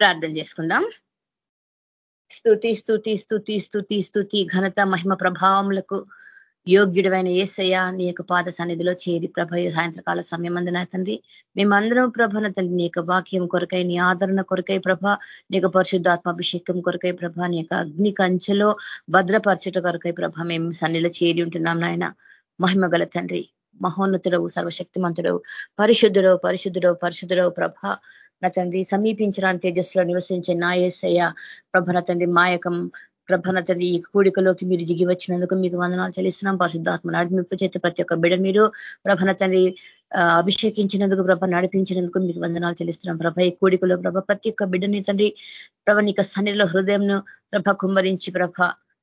ప్రార్థన చేసుకుందాం. స్థుతి స్థుతి స్థుతి స్థుతి స్థుతి ఘనత మహిమ ప్రభావములకు యోగ్యుడమైన ఏసయ్య నీ యొక్క పాద సన్నిధిలో చేరి ప్రభ సాయంత్రకాల సమయం అందిన తండ్రి మేమందరం ప్రభన తండ్రి నీ యొక్క వాక్యం కొరకై నీ ఆదరణ కొరకై ప్రభ నీ యొక్క పరిశుద్ధాత్మాభిషేకం కొరకై ప్రభ నీ యొక్క అగ్ని కంచెలో భద్రపరచుట కొరకై ప్రభ మేము సన్నిలో చేరి ఉంటున్నాం నాయన. మహిమ గల తండ్రి మహోన్నతుడవు సర్వశక్తిమంతుడవు పరిశుద్ధుడవు పరిశుద్ధుడవు పరిశుద్ధుడవు ప్రభ నా తండ్రి సమీపించడానికి తేజస్సులో నివసించే నా ఏసయ్య ప్రభన తండ్రి మా యొక్క ప్రభన తండ్రి ఈ కూడికలోకి మీరు దిగి వచ్చినందుకు మీకు వందనాలు చెల్లిస్తున్నాం. పరిశుద్ధాత్మ నడిపింపు చేత ప్రతి ఒక్క బిడ మీరు ప్రభన తండ్రి అభిషేకించినందుకు ప్రభ నడిపించినందుకు మీకు వందనాలు చెల్లిస్తున్నాం. ప్రభ ఈ కూడికలో ప్రభ ప్రతి ఒక్క బిడ్డని తండ్రి ప్రభ నీక సన్నిధిలో హృదయంను ప్రభ కుమ్మరించి ప్రభ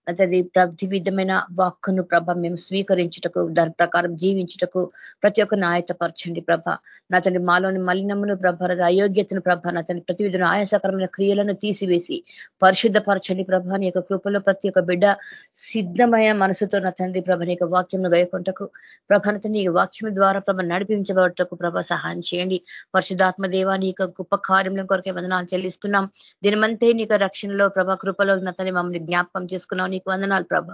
అతని ప్రతి విధమైన వాక్కును ప్రభ మేము స్వీకరించుటకు దాని ప్రకారం జీవించుటకు ప్రతి ఒక్కరిని ఆయతపరచండి ప్రభ. నా తండ్రి మాలోని మలినమును ప్రభ అయోగ్యతను ప్రభ నా తండ్రి ప్రతి విధమైన ఆయాసకరమైన క్రియలను తీసివేసి పరిశుద్ధపరచండి ప్రభ. నీ యొక్క కృపలో ప్రతి ఒక్క బిడ్డ సిద్ధమైన మనసుతో నా తండ్రి ప్రభ నీ యొక్క వాక్యంను గయకుంటకు ప్రభ నీ వాక్యం ద్వారా ప్రభ నడిపించబడటకు ప్రభ సహాయం చేయండి. పరిశుధాత్మ దేవా నీ యొక్క గొప్ప కార్యంలో కొరకే వందనాలు చెల్లిస్తున్నాం. దీనిమంతే నీ రక్షణలో ప్రభ కృపలో నా తండ్రి మమ్మల్ని జ్ఞాపకం చేసుకున్నాం నీకు వందనాలు ప్రభ.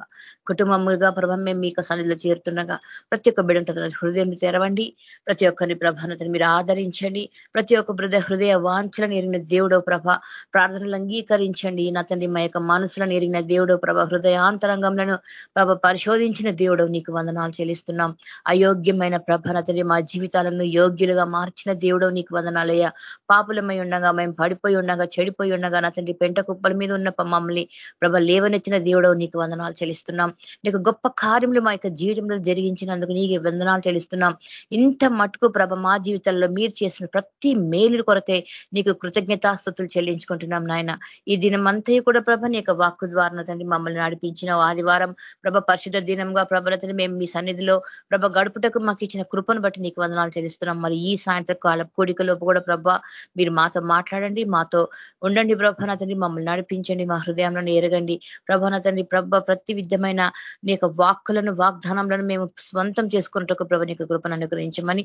కుటుంబములుగా ప్రభ మేము మీకు సన్నిధిలో చేరుతుండగా ప్రతి ఒక్క బిడ్డ హృదయం తెరవండి. ప్రతి ఒక్కరిని ప్రభానతను మీరు ఆదరించండి. ప్రతి ఒక్క బృద హృదయ వాంఛలను ఎరిగిన దేవుడో ప్రభ. ప్రార్థనలు అంగీకరించండి. నా తండ్రి మా యొక్క మనసులను ఎరిగిన దేవుడో ప్రభ. హృదయాంతరంగంలను ప్రభ పరిశోధించిన దేవుడు నీకు వందనాలు చెల్లిస్తున్నాం. అయోగ్యమైన ప్రభానతని మా జీవితాలను యోగ్యులుగా మార్చిన దేవుడో నీకు వందనాలయ్యా. పాపులమై ఉండగా మేము పడిపోయి ఉండగా చెడిపోయి ఉండగా నా తండ్రి పెంట కుప్పల మీద ఉన్న మమ్మల్ని ప్రభ లేవనెత్తిన దేవుడు ప్రభు నీకు వందనాలు చెల్లిస్తున్నాం. నీకు గొప్ప కార్యములు మా యొక్క జీవితంలో జరిగించినందుకు నీకు వందనాలు చెల్లిస్తున్నాం. ఇంత మటుకు ప్రభ మా జీవితంలో మీరు చేసిన ప్రతి మేలు కొరకే నీకు కృతజ్ఞతాస్థుతులు చెల్లించుకుంటున్నాం నాయన. ఈ దినం కూడా ప్రభ నీ యొక్క వాక్కు ద్వారా తండ్రి మమ్మల్ని నడిపించిన ఆదివారం ప్రభ పరిశుద్ధ దినంగా ప్రభలతని మేము మీ సన్నిధిలో ప్రభ గడుపుటకు మాకు ఇచ్చిన కృపను బట్టి నీకు వందనాలు చెల్లిస్తున్నాం. మరి ఈ సాయంత్రం కాల కోడికలోపు కూడా ప్రభ మీరు మాతో మాట్లాడండి మాతో ఉండండి ప్రభాన తండ్రి మమ్మల్ని నడిపించండి మా హృదయంలో ఎరగండి. ప్రభాన తండ్రి ప్రభ ప్రతి విధమైన నీ యొక్క వాక్కులను వాగ్దానంలను మేము స్వంతం చేసుకున్నట్టు ప్రభ నీకు కృపను అనుగ్రహించమని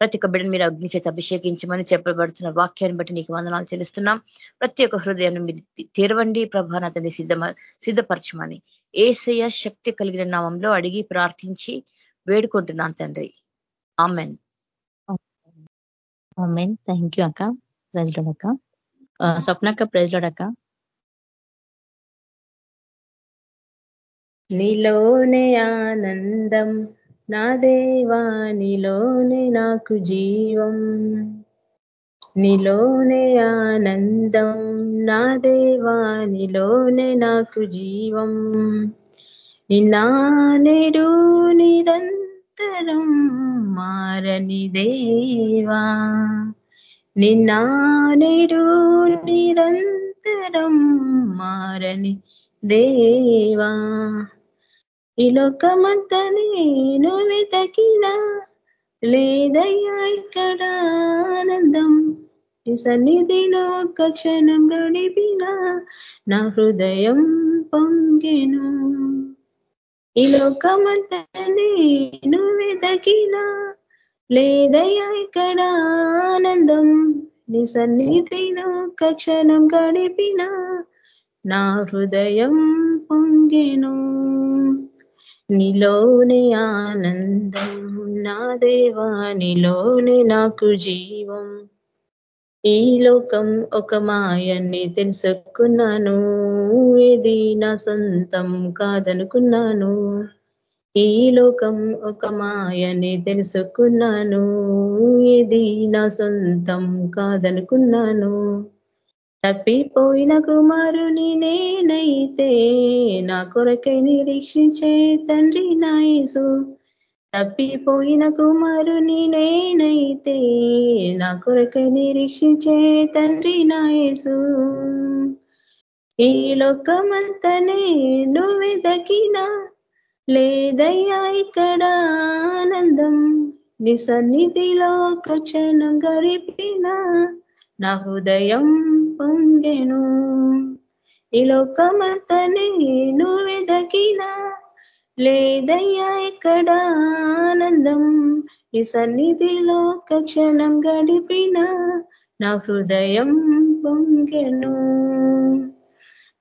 ప్రతి ఒక్క బిడ్డను మీరు అగ్ని చేతి అభిషేకించమని చెప్పబడుతున్న వాక్యాన్ని బట్టి నీకు వందనాలు చెల్లిస్తున్నాం. ప్రతి ఒక్క హృదయాన్ని మీరు తెరవండి ప్రభానతని సిద్ధ సిద్ధపరచమని. ఏసయ శక్తి కలిగిన నామంలో అడిగి ప్రార్థించి వేడుకుంటున్నాను తండ్రి. ఆమెన్. థ్యాంక్ యూ అక్క. ప్రైజ్లోడ్ అక్క. స్వప్నక్క అక్క. నీలోనే ఆనందం నా దేవా నీలోనే నాకు జీవం. నీలోనే ఆనందం నా దేవా నీలోనే నాకు జీవం. నిన్నానేడు నిరంతరం మారని దేవా. నిన్నానేడు నిరంతరం మారని దేవా. ఈ లోకమంతా నేను వెతకినా లేదయ్యా ఇక్కడ ఆనందం. ఈ సన్నిధిలో ఒక్క క్షణం గడిపినా నా హృదయం పొంగెను. ఈ లోకమంతా నేను వెతకినా లేదయ్యా ఇక్కడ ఆనందం. నీ సన్నిధిలో ఒక్క క్షణం గడిపినా నా హృదయం పొంగెను. నీలోనే ఆనందం నా దేవా నీలోనే నాకు జీవం. ఈ లోకం ఒక మాయన్ని తెలుసుకున్నాను ఇది నా సొంతం కాదనుకున్నాను. ఈ లోకం ఒక మాయని తెలుసుకున్నాను ఇది నా సొంతం కాదనుకున్నాను. తప్పిపోయిన కుమారుని నేనైతే నా కొరకై నిరీక్షించే తండ్రి నాయసు తప్పిపోయిన కుమారుని నేనైతే నా కొరకై నిరీక్షించే తండ్రి నాయసు ఈ లోకమంతనే నువ్వు దకినా లేదయ్యా ఇక్కడ ఆనందం. నీ సన్నిధిలో ఒక క్షణం గడిపినా నా హృదయం పొంగెను. ఈ లోకమంతనే నేను వెదకినా లేదయ్యా ఎక్కడ ఆనందం? ఈ సన్నిధిలో ఒక క్షణం గడిపిన నా హృదయం పొంగెను.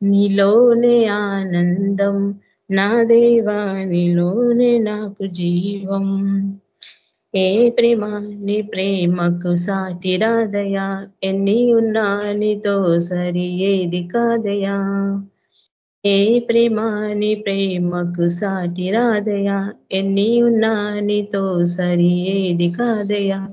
నీలోనే ఆనందం నా దేవా నీలోనే నాకు జీవం. ఏ ప్రేమ? నీ ప్రేమకు సాటి రాదయా? ఎన్ని ఉన్నా నీతో సరి ఏది కాదయా? ఏ ప్రేమ? నీ ప్రేమకు సాటి రాదయా? ఎన్ని ఉన్నా నీతో సరి ఏది కాదయా?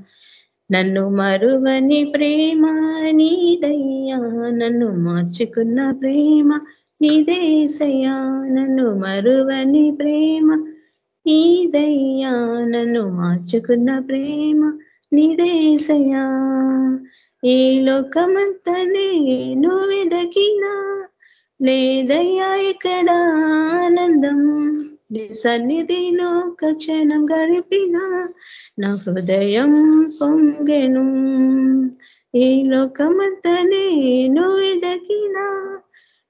నన్ను మరువని ప్రేమ నీదయ్యా. నన్ను మార్చుకున్న ప్రేమ నీదేసయ్యా. నన్ను మరువని ప్రేమ నీదయ్యా నన్ను మార్చుకున్న ప్రేమ నిదేశయా ఈ లోకమంతనే నువ్వెదకినా వెదకినా లేదయ్యా ఇక్కడ ఆనందం. సన్నిధిలో ఒక క్షణం గడిపిన నా హృదయం పొంగెను. ఈ లోకమంతనే నేను వెదకిన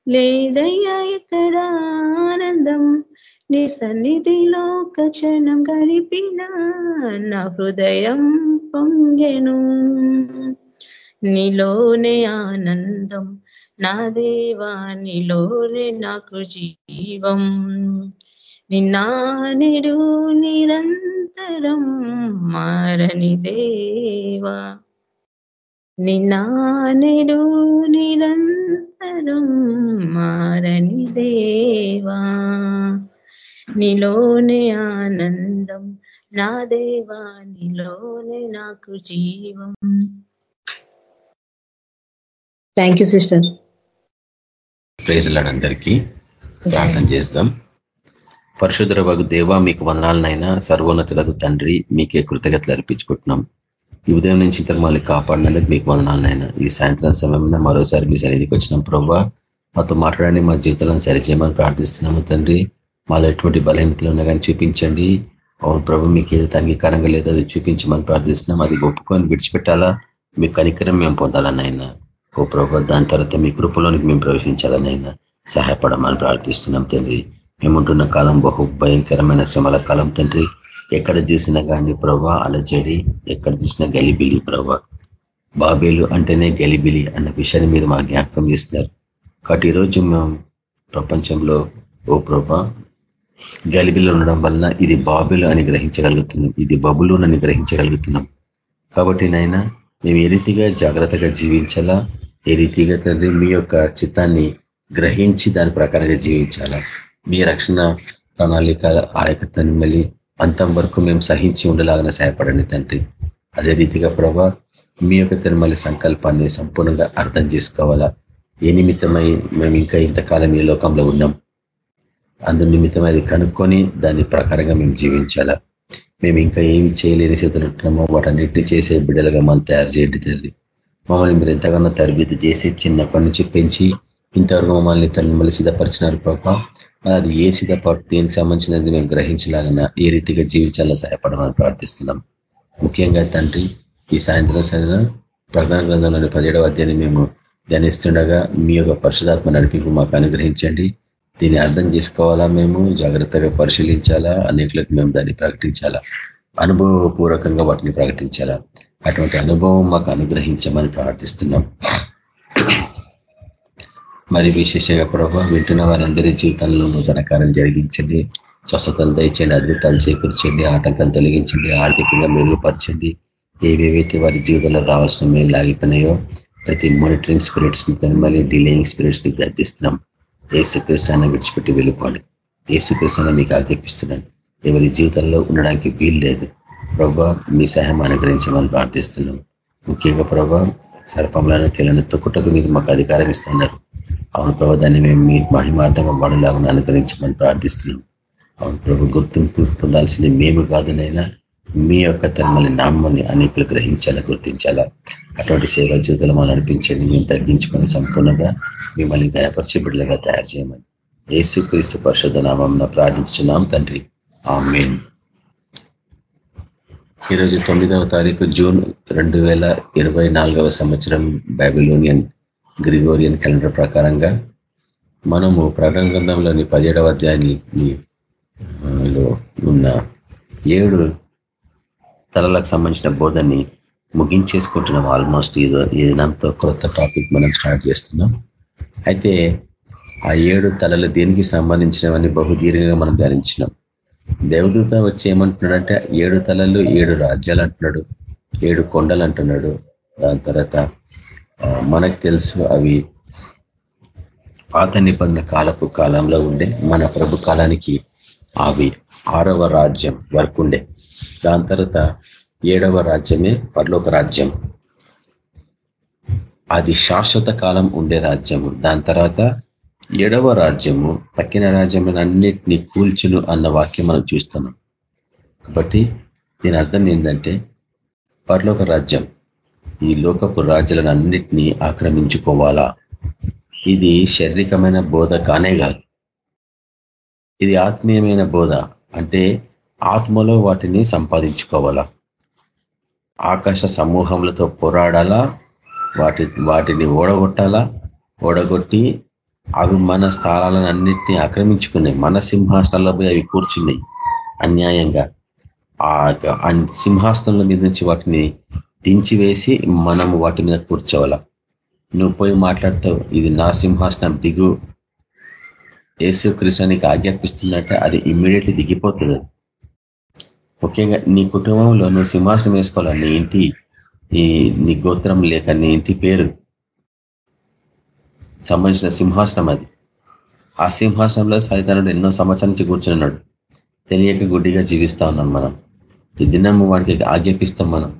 లేదయ్యా ఇక్కడ ఆనందం. నీ సన్నిధిలో ఒక క్షణం గడిపిన నా హృదయం పొంగెను. నీలోనే ఆనందం నా దేవా నీలోనే నాకు జీవం. నిన్నానిడు నిరంతరం మారని దేవా. నిన్నానిడు నిరంతరం మారని దేవా. నీలోనే ఆనందం నా దేవా నీలోనే నాకు జీవం. థ్యాంక్ యూ సిస్టర్ ప్రైజ్లాడందరికీ ప్రార్థన చేద్దాం. పరశుధర వగు దేవ మీకు వందనాలనైనా సర్వోన్నతులకు తండ్రి మీకే కృతజ్ఞతలు అర్పించుకుంటున్నాం. ఈ ఉదయం నుంచి మళ్ళీ కాపాడినందుకు మీకు వందనాలనైనా. ఈ సాయంత్రం సమయంలో మరోసారి మీ సన్నిధికి వచ్చినాం ప్రభావ మాతో మాట్లాడండి మా జీవితాలను సరిచేయమని ప్రార్థిస్తున్నాము తండ్రి. మాలో ఎటువంటి బలహీనతలు ఉన్నా కానీ చూపించండి. అవును ప్రభు మీకు ఏదైతే అంగీకారంగా లేదో అది చూపించమని ప్రార్థిస్తున్నాం. అది ఒప్పుకొని విడిచిపెట్టాలా? మీ కనికరం మేము పొందాలనైనా ఓ ప్రభు దాని తర్వాత మీ కృపలోనికి మేము ప్రవేశించాలనైనా సహాయపడమని ప్రార్థిస్తున్నాం తండ్రి. మేముంటున్న కాలం బహు భయంకరమైన శ్రమల కాలం తండ్రి. ఎక్కడ చూసినా కానీ ప్రభా అలజడి. ఎక్కడ చూసినా గలిబిలి ప్రభా. బాబేలు అంటేనే గలిబిలి అన్న విషయాన్ని మీరు మా జ్ఞాపకం చేస్తున్నారు. కాబట్టి ఈరోజు మేము ప్రపంచంలో ఓ ప్రభా గలిబిలో ఉండడం వలన ఇది బాబులు అని గ్రహించగలుగుతున్నాం. ఇది బబులు అని గ్రహించగలుగుతున్నాం. కాబట్టి నాయన మేము ఏ రీతిగా జాగ్రత్తగా జీవించాలా? ఏ రీతిగా తండ్రి మీ యొక్క చిత్తాన్ని గ్రహించి దాని ప్రకారంగా జీవించాలా? మీ రక్షణ ప్రణాళిక ఆ యొక్క మళ్ళీ అంతం వరకు మేము సహించి ఉండలాగానే సహాయపడండి తండ్రి. అదే రీతిగా ప్రభా మీ యొక్క తిరుమల సంకల్పాన్ని సంపూర్ణంగా అర్థం చేసుకోవాలా? ఏ నిమిత్తమై మేము ఇంకా ఇంతకాలం ఈ లోకంలో ఉన్నాం? అందు నిమిత్తం అది కనుక్కొని దాని ప్రకారంగా మేము జీవించాలా. మేము ఇంకా ఏమి చేయలేని స్థితిలో ఉంటున్నామో వాటన్నిటిని చేసే బిడ్డలుగా మనం తయారు చేయండి తల్లి. మమ్మల్ని మీరు ఎంతగానో తరబితి చేసి చిన్నప్పటి నుంచి పెంచి ఇంతవరకు మమ్మల్ని తల్లి మళ్ళీ సిద్ధపరిచినారు పాప అది ఏ సిద్ధపాటు దేనికి సంబంధించినది మేము గ్రహించలాగన ఏ రీతిగా జీవించాలో సహాయపడమని ప్రార్థిస్తున్నాం. ముఖ్యంగా తండ్రి ఈ సాయంత్రం సరైన ప్రకటన గ్రంథంలోని పదిహేడవ అధ్యాయాన్ని మేము ధ్యానిస్తుండగా మీ యొక్క పరిశుధాత్మ నడిపింపు మాకు అనుగ్రహించండి. దీన్ని అర్థం చేసుకోవాలా మేము? జాగ్రత్తగా పరిశీలించాలా? అనేకులకు మేము దాన్ని ప్రకటించాలా? అనుభవపూర్వకంగా వాటిని ప్రకటించాలా? అటువంటి అనుభవం మాకు అనుగ్రహించమని ప్రార్థిస్తున్నాం. మరి విశేషంగా ప్రభావ వింటున్న వారందరి జీవితంలో నూతన కార్యం జరిగించండి. స్వస్థతలు దయచండి అద్భుతాలు చేకూర్చండి ఆటంకాలు తొలగించండి ఆర్థికంగా మెరుగుపరచండి. ఏవేవైతే వారి జీవితంలో రావాల్సిన మేలు లాగిపోయినాయో ప్రతి మానిటరింగ్ స్పిరిట్స్ని మళ్ళీ డిలేయింగ్ స్పిరిట్స్ని గర్దిస్తున్నాం ఏసుకృష్ణాన్ని విడిచిపెట్టి వెళ్ళిపోండి. ఏసుకృష్ణాన్ని మీకు ఆజ్ఞాపిస్తున్నాను. ఎవరి జీవితంలో ఉండడానికి వీలు లేదు. ప్రభా మీ సహాయం అనుగ్రహించమని ప్రార్థిస్తున్నాం. ముఖ్యంగా ప్రభా సర్పంలను తెలను తొక్కుటకు మీరు మాకు అధికారం ఇస్తున్నారు. అవును ప్రభా దాన్ని మేము మీ మహిమార్థంగా వాడలాగా అనుగ్రహించమని ప్రార్థిస్తున్నాం. అవును ప్రభు గుర్తింపు పొందాల్సింది మేము కాదునైనా మీ యొక్క తన్మల్ని నామాన్ని అనేకులు గ్రహించాలా గుర్తించాలా? అటువంటి సేవా జీవితాలు మనం నడిపించండి మేము తగ్గించుకొని సంపూర్ణంగా మిమ్మల్ని గణపరిచి బిడ్డలుగా తయారు చేయమని ఏసు క్రీస్తు పరిషత్ నామం ప్రార్థించున్నాం తండ్రి. ఆ మెయిన్ ఈరోజు తొమ్మిదవ తారీఖు జూన్ రెండు వేల ఇరవై నాలుగవ సంవత్సరం బైబిలోనియన్ గ్రిగోరియన్ క్యాలెండర్ ప్రకారంగా మనము ప్రకటన గ్రంథంలోని పదిహేడవ అధ్యాయాన్ని ఉన్న ఏడు తలలకు సంబంధించిన బోధని ముగించేసుకుంటున్నాం ఆల్మోస్ట్ ఇది ఈ దినంతో కొత్త టాపిక్ మనం స్టార్ట్ చేస్తున్నాం. అయితే ఆ ఏడు తలలు దేనికి సంబంధించినవని బహుదీర్ఘంగా మనం ధ్యానించినాం. దేవదూత వచ్చి ఏమంటున్నాడంటే ఏడు తలలు ఏడు రాజ్యాలు అంటున్నాడు ఏడు కొండలు అంటున్నాడు. దాని తర్వాత మనకు తెలుసు అవి పాత నిబంధన కాలపు కాలంలో ఉండే మన ప్రభు కాలానికి అవి ఆరవ రాజ్యం వరకు ఉండే. దాని తర్వాత ఏడవ రాజ్యమే పర్లోక రాజ్యం. అది శాశ్వత కాలం ఉండే రాజ్యము. దాని తర్వాత ఏడవ రాజ్యము తక్కిన రాజ్యమైన అన్నిటినీ కూల్చును అన్న వాక్యం మనం చూస్తున్నాం. కాబట్టి దీని అర్థం ఏంటంటే పర్లోక రాజ్యం ఈ లోకపు రాజ్యాలను అన్నిటినీ ఆక్రమించుకోవాలా? ఇది శారీరకమైన బోధ కానే కాదు. ఇది ఆత్మీయమైన బోధ. అంటే ఆత్మలో వాటిని సంపాదించుకోవాలా? ఆకాశ సమూహములతో పోరాడాలా? వాటి వాటిని ఓడగొట్టాలా? ఓడగొట్టి అవి మన స్థలాలను ఆక్రమించుకున్నాయి. మన సింహాసనాల్లో పోయి అవి కూర్చున్నాయి. అన్యాయంగా. ఆ సింహాసనంలో మీద నుంచి వాటిని దించివేసి మనము వాటి మీద కూర్చోవాల? నువ్వు పోయి మాట్లాడతావు ఇది నా సింహాసనం దిగు. ఏసు కృష్ణానికి ఆజ్ఞాపిస్తున్నట్టే అది ఇమ్మీడియట్లీ దిగిపోతుంది ముఖ్యంగా నీ కుటుంబంలో నువ్వు సింహాసనం వేసుకోవాలి? నీ ఇంటి నీ గోత్రం లేక నీ ఇంటి పేరు సంబంధించిన సింహాసనం అది. ఆ సింహాసనంలో సైతానుడు ఎన్నో సంవత్సరాల నుంచి కూర్చున్నాడు తెలియక గుడ్డిగా జీవిస్తా ఉన్నాం మనం. ఈ దినం వాడికి ఆజ్ఞాపిస్తాం మనం.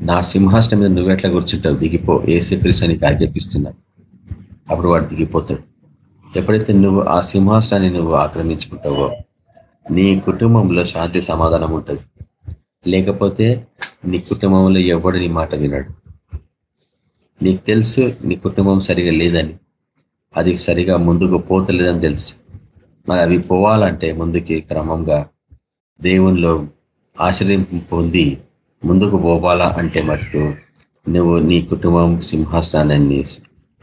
నా సింహాసనం మీద నువ్వు ఎట్లా కూర్చుంటావు? దిగిపో. ఏసుకృష్ణానికి ఆజ్ఞాపిస్తున్నావు అప్పుడు వాడు దిగిపోతాడు. ఎప్పుడైతే నువ్వు ఆ సింహాసనాన్ని నువ్వు ఆక్రమించుకుంటావో నీ కుటుంబంలో శాంతి సమాధానం ఉంటుంది. లేకపోతే నీ కుటుంబంలో ఎవడు నీ మాట వినడు. నీకు తెలుసు నీ కుటుంబం సరిగా లేదని. అది సరిగా ముందుకు పోతలేదని తెలుసు. మరి అవి పోవాలంటే ముందుకి క్రమంగా దేవుణ్ణిలో ఆశ్రయం పొంది ముందుకు పోవాలా అంటే మటుకు నువ్వు నీ కుటుంబం సింహాసనాన్ని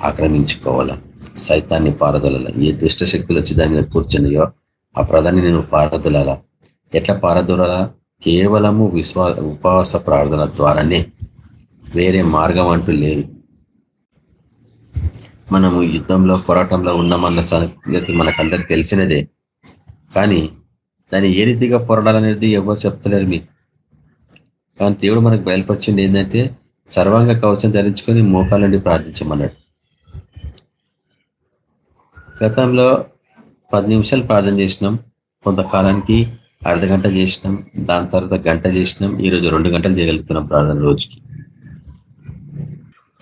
ఆక్రమించుకోవాలా. సైతాన్ని పారదల ఏ దుష్ట శక్తులు వచ్చి దాని మీద కూర్చున్నాయో ఆ ప్రధాని నేను పారదొలాలా ఎట్లా పారదొలాలా కేవలము విశ్వా ఉపవాస ప్రార్థన ద్వారానే వేరే మార్గం అంటూ లేదు. మనము యుద్ధంలో పోరాటంలో ఉన్నామన్న సంగతి మనకందరికి తెలిసినదే. కానీ దాన్ని ఏ రీతిగా పోరాడాలనేది ఎవరు చెప్తలేరు మీకు. కానీ దేవుడు మనకు బయలుపరిచింది ఏంటంటే సర్వాంగ కవచం ధరించుకొని మోకాలండి ప్రార్థించమన్నాడు. గతంలో పది నిమిషాలు ప్రార్థన చేసినాం. కొంతకాలానికి అర్ధ గంట చేసినాం. దాని తర్వాత గంట చేసినాం. ఈరోజు రెండు గంటలు చేయగలుగుతున్నాం ప్రార్థన రోజుకి.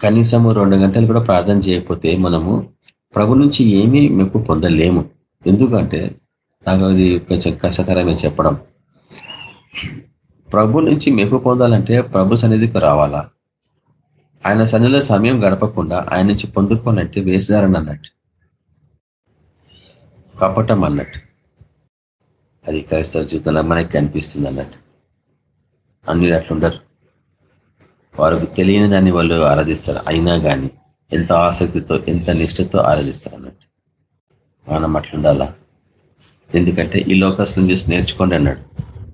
కనీసము రెండు గంటలు కూడా ప్రార్థన చేయకపోతే మనము ప్రభు నుంచి ఏమీ మెప్పు పొందలేము. ఎందుకంటే నాకు అది కొంచెం కష్టకరమే చెప్పడం. ప్రభు నుంచి మెప్పు పొందాలంటే ప్రభు సన్నిధికి రావాలా? ఆయన సన్నిధిలో సమయం గడపకుండా ఆయన నుంచి పొందుకోనంటే వేసుదారని అన్నట్టు. కపటం అన్నట్టు. అది క్రైస్తవ జీవితంలో మనకి కనిపిస్తుంది అన్నట్టు. అన్ని అట్లుండరు వారికి తెలియని దాన్ని వాళ్ళు ఆరాధిస్తారు. అయినా కానీ ఎంత ఆసక్తితో ఎంత నిష్ఠతో ఆరాధిస్తారు అన్నట్టు. మనం అట్లుండాలా ఎందుకంటే ఈ లోకస్లను చూసి నేర్చుకోండి అన్నాడు.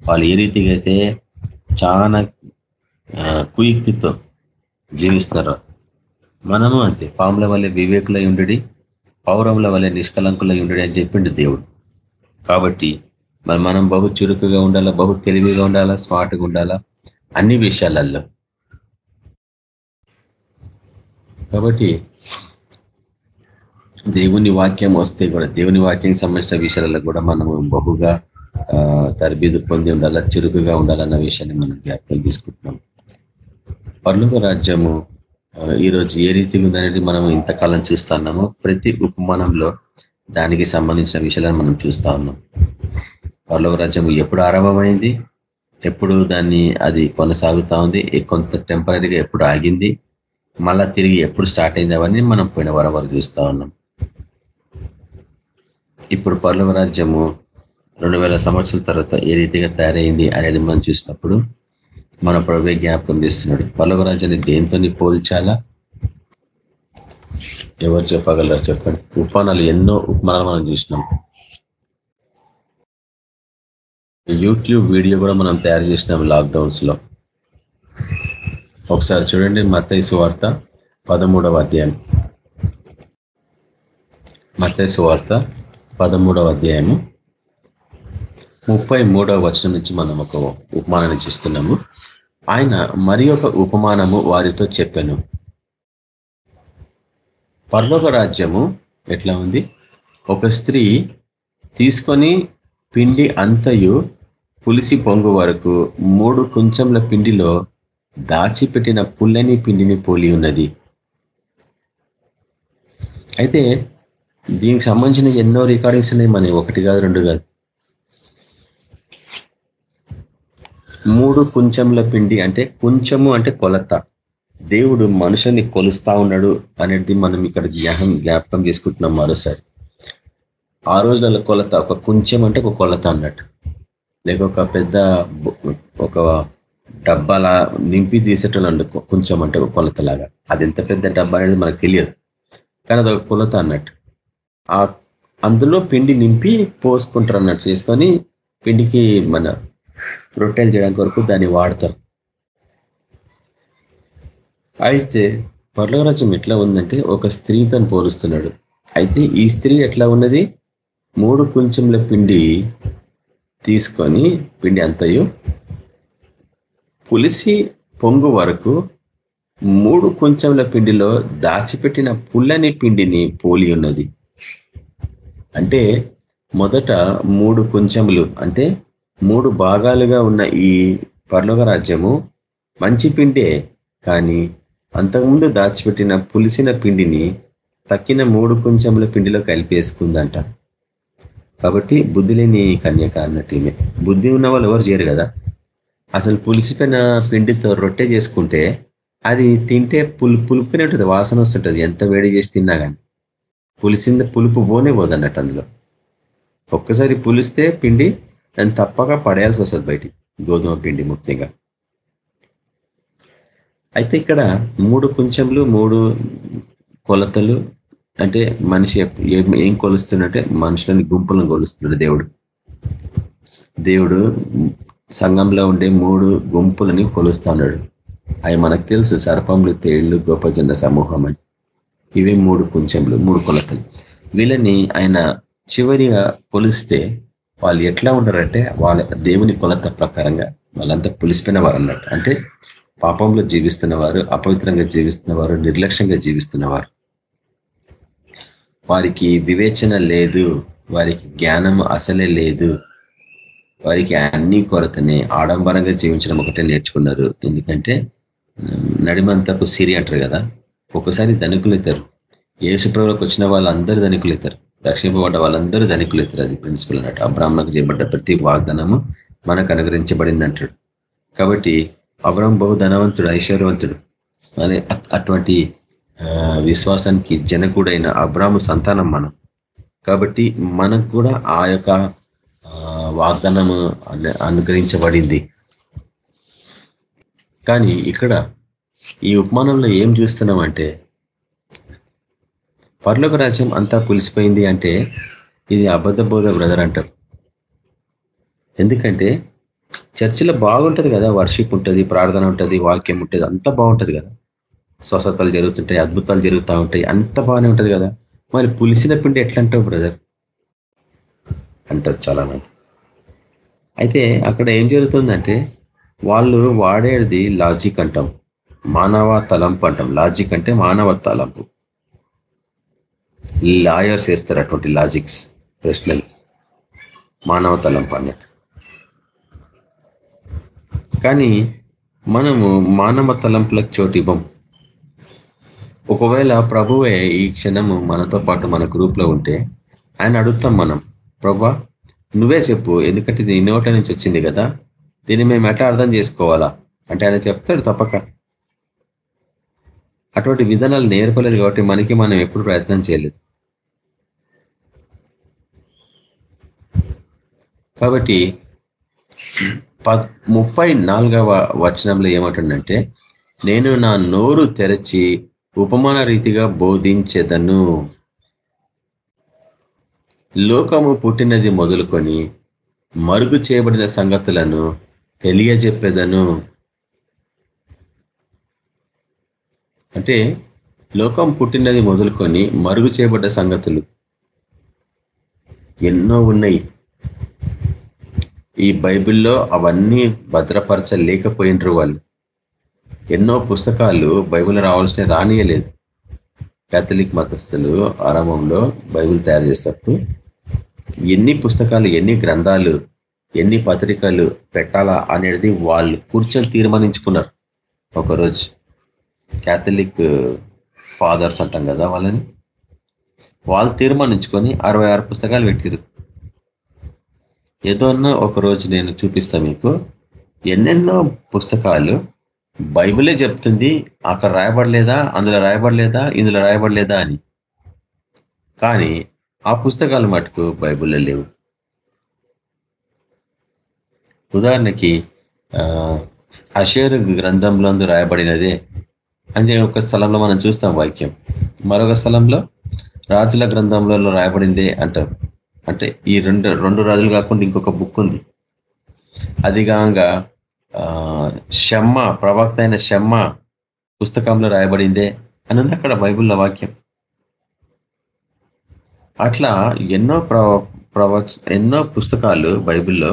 వాళ్ళు ఏ రీతిగా అయితే చాలా కుయుక్తితో జీవిస్తున్నారు మనము అంతే. పాముల వల్లే వివేకులై ఉండడి పౌరముల వల్లే నిష్కలంకులై ఉండడు అని చెప్పిండు దేవుడు. కాబట్టి మరి మనం బహు చురుకుగా ఉండాలా బహు తెలివిగా ఉండాలా స్మార్ట్గా ఉండాలా? అన్ని విషయాలలో కాబట్టి దేవుని వాక్యం వస్తే కూడా దేవుని వాక్యం సంబంధించిన విషయాలలో కూడా మనము బహుగా తరబీదు పొంది ఉండాలా చురుకుగా ఉండాలన్న విషయాన్ని మనం జ్ఞాపకం తీసుకుంటున్నాం పర్లుక రాజ్యము ఈరోజు ఏ రీతిగా ఉందనేది మనం ఇంతకాలం చూస్తున్నాము ప్రతి ఉపమానంలో దానికి సంబంధించిన విషయాలను మనం చూస్తా ఉన్నాం. పర్లోక రాజ్యము ఎప్పుడు ఆరంభమైంది? ఎప్పుడు దాన్ని అది కొనసాగుతా ఉంది? కొంత టెంపరీగా ఎప్పుడు ఆగింది? మళ్ళా తిరిగి ఎప్పుడు స్టార్ట్ అయింది? అవన్నీ మనం పోయిన వారం వరకు చూస్తూ ఉన్నాం. ఇప్పుడు పర్లవ రాజ్యము రెండు వేల సంవత్సరాల తర్వాత ఏ రీతిగా తయారైంది అనేది మనం చూసినప్పుడు మన ప్రభు జ్ఞాపకం చేస్తున్నాడు. పర్లవ రాజ్యాన్ని దేంతో పోల్చాలా? ఎవరు చెప్పగలరు చెప్పండి. ఉపమానాలు ఎన్నో ఉపమానాలు మనం చూసినాం. యూట్యూబ్ వీడియో కూడా మనం తయారు చేసినాం లాక్డౌన్స్లో ఒకసారి చూడండి మత్తైసు వార్త పదమూడవ అధ్యాయం. మత్తైసు వార్త పదమూడవ అధ్యాయము ముప్పై మూడవ వచనం నుంచి మనం ఒక ఉపమానాన్ని చూస్తున్నాము. ఆయన మరి ఒక ఉపమానము వారితో చెప్పాను. పర్లోక రాజ్యము ఎట్లా ఉంది? ఒక స్త్రీ తీసుకొని పిండి అంతయు పులిసి పొంగు వరకు మూడు కుంచెంల పిండిలో దాచిపెట్టిన పుల్లని పిండిని పోలి ఉన్నది. అయితే దీనికి సంబంధించిన ఎన్నో రికార్డింగ్స్ ఉన్నాయి మనకి ఒకటి కాదు రెండు కాదు. మూడు కుంచెంల పిండి అంటే కుంచెము అంటే కొలత. దేవుడు మనుషుని కొలుస్తా ఉన్నాడు అనేది మనం ఇక్కడ జ్ఞాపం జ్ఞాపకం చేసుకుంటున్నాం మరోసారి. ఆ రోజులలో కొలత ఒక కుంచెం అంటే ఒక కొలత అన్నట్టు. లేక ఒక పెద్ద ఒక డబ్బాలా నింపి తీసేటోళ్ళు కొంచెం అంటే ఒక కొలతలాగా. అది ఎంత పెద్ద డబ్బా అనేది మనకు తెలియదు. కానీ అది ఒక కొలత అన్నట్టు. ఆ అందులో పిండి నింపి పోసుకుంటారు అన్నట్టు. చేసుకొని పిండికి మన రొట్టెలు చేయడానికి వరకు దాన్ని వాడతారు. అయితే పర్లవరాజ్యం ఎట్లా ఉందంటే ఒక స్త్రీ తను పోలుస్తున్నాడు. అయితే ఈ స్త్రీ ఎట్లా ఉన్నది? మూడు కుంచెంల పిండి తీసుకొని పిండి అంతయు పులిసి పొంగు వరకు మూడు కొంచెంల పిండిలో దాచిపెట్టిన పుల్లని పిండిని పోలి ఉన్నది. అంటే మొదట మూడు కొంచెములు అంటే మూడు భాగాలుగా ఉన్న ఈ పర్లోక రాజ్యము మంచి పిండే కానీ అంతకుముందు దాచిపెట్టిన పులిసిన పిండిని తక్కిన మూడు కొంచెముల పిండిలో కలిపేసుకుందంట. కాబట్టి బుద్ధి లేని కన్యక అన్నట్టు బుద్ధి ఉన్న వాళ్ళు ఎవరు చేయరు కదా? అసలు పులిసిపోయిన పిండితో రొట్టె చేసుకుంటే అది తింటే పులు పులుపుకునే ఉంటుంది వాసన వస్తుంటుంది. ఎంత వేడి చేసి తిన్నా కానీ పులిసింది పులుపు పోనే పోదన్నట్టు అందులో. ఒక్కసారి పులిస్తే పిండి దాన్ని తప్పక పడేయాల్సి వస్తుంది బయటికి గోధుమ పిండి ముఖ్యంగా. అయితే ఇక్కడ మూడు కుంచెంలు మూడు కొలతలు అంటే మనిషి ఏం కొలుస్తున్నట్టే మనుషులని గుంపులను కొలుస్తున్నాడు దేవుడు. దేవుడు సంఘంలో ఉండే మూడు గుంపులని కొలుస్తున్నాడు. అవి మనకు తెలుసు సర్పంలు తేళ్ళు గోపజన సమూహం అని. ఇవే మూడు కుంచెంలు మూడు కొలతలు. వీళ్ళని ఆయన చివరిగా కొలిస్తే వాళ్ళు ఎట్లా ఉన్నారంటే వాళ్ళ దేవుని కొలత ప్రకారంగా వాళ్ళంతా పులిసిపోయిన వారు అన్నట్టు. అంటే పాపంలో జీవిస్తున్నవారు అపవిత్రంగా జీవిస్తున్నవారు నిర్లక్ష్యంగా జీవిస్తున్నవారు. వారికి వివేచన లేదు వారికి జ్ఞానం అసలే లేదు. వారికి అన్ని కొరతనే ఆడంబరంగా జీవించడం ఒకటే నేర్చుకున్నారు. ఎందుకంటే నడిమంతకు సిరి అంటారు కదా ఒకసారి ఏసు ఏసుప్రభులకు వచ్చిన వాళ్ళందరూ ధనికులవుతారు రక్షింపబడ్డ వాళ్ళందరూ ధనికులు ధనికులవుతారు అది ప్రిన్సిపల్ అన్నట్టు. అబ్రాహ్మణకు చేయబడ్డ ప్రతి వాగ్దానము మనకు అనుగ్రహించబడింది అంటాడు. కాబట్టి అబ్రాహం బహు ధనవంతుడు ఐశ్వర్యవంతుడు అనే అటువంటి విశ్వాసానికి జనకుడైన అబ్రాహ్మ సంతానం మనం. కాబట్టి మనకు కూడా ఆ యొక్క వాగ్దానము అనుగ్రహించబడింది. కానీ ఇక్కడ ఈ ఉపమానంలో ఏం చూస్తున్నామంటే పర్లోక రాజ్యం అంతా పులిసిపోయింది అంటే ఇది అబద్ధ బోధ బ్రదర్ అంటారు. ఎందుకంటే చర్చిలో బాగుంటుంది కదా వర్షిప్ ఉంటుంది ప్రార్థన ఉంటుంది వాక్యం ఉంటుంది అంతా బాగుంటుంది కదా. స్వస్థతలు జరుగుతుంటాయి అద్భుతాలు జరుగుతూ ఉంటాయి అంత బాగానే ఉంటుంది కదా. మరి పులిసిన పిండి ఎట్లంటావు బ్రదర్? అంటారు చాలా మంది అయితే అక్కడ ఏం జరుగుతుందంటే వాళ్ళు వాడేది లాజిక్ అంటాం. మానవ తలంపు అంటాం. లాజిక్ అంటే మానవ తలంపు లాయర్స్ వేస్తారు అటువంటి లాజిక్స్ ప్రశ్నలు. మానవ తలంపు అన్నట్టు కానీ మనము మానవ తలంపులకు చోటు ఇవ్వం. ఒకవేళ ప్రభువే ఈ క్షణము మనతో పాటు మన గ్రూప్లో ఉంటే ఆయన అడుగుతాం మనం ప్రభా నువ్వే చెప్పు ఎందుకంటే ఇది నోట్ల నుంచి వచ్చింది కదా దీన్ని మేము ఎట్లా అర్థం చేసుకోవాలా? అంటే ఆయన చెప్తాడు తప్పక. అటువంటి విధానాలు నేర్పలేదు కాబట్టి మనకి మనం ఎప్పుడు ప్రయత్నం చేయలేదు. కాబట్టి ముప్పై నాలుగవ వచనంలో ఏమంటుండంటే నేను నా నోరు తెరచి ఉపమాన రీతిగా బోధించేదను. లోకము పుట్టినది మొదలుకొని మరుగు చేయబడిన సంగతులను తెలియజెప్పేదను. అంటే లోకం పుట్టినది మొదలుకొని మరుగు చేయబడ్డ సంగతులు. ఎన్నో ఉన్నాయి. ఈ బైబిల్లో అవన్నీ భద్రపరచలేకపోయినరు వాళ్ళు. ఎన్నో పుస్తకాలు బైబిల్ రావాల్సిన రానియలేదు. కేథలిక్ మతస్థులు ఆరంభంలో బైబిల్ తయారు చేసేటప్పుడు ఎన్ని పుస్తకాలు ఎన్ని గ్రంథాలు ఎన్ని పత్రికలు పెట్టాలా అనేది వాళ్ళు కూర్చొని తీర్మానించుకున్నారు. ఒకరోజు క్యాథలిక్ ఫాదర్స్ uh, అంటాం కదా వాళ్ళని. వాళ్ళు తీర్మానించుకొని అరవై ఆరు పుస్తకాలు పెట్టిరు ఏదో ఒక రోజు నేను చూపిస్తా మీకు. ఎన్నెన్నో పుస్తకాలు బైబిలే చెప్తుంది అక్కడ రాయబడలేదా అందులో రాయబడలేదా ఇందులో రాయబడలేదా అని. కానీ ఆ పుస్తకాలు మటుకు బైబిల్లో లేవు. ఉదాహరణకి అషేరు గ్రంథంలో రాయబడినదే అని ఒక స్థలంలో మనం చూస్తాం వాక్యం. మరొక స్థలంలో రాజుల గ్రంథంలో రాయబడిందే అంటారు. అంటే ఈ రెండు రెండు రాజులు కాకుండా ఇంకొక బుక్ ఉంది. అది షమ్మ ప్రవక్త అయిన షమ్మ పుస్తకంలో రాయబడిందే అని అక్కడ బైబుల్లో వాక్యం. అట్లా ఎన్నో ప్రవ ఎన్నో పుస్తకాలు బైబిల్లో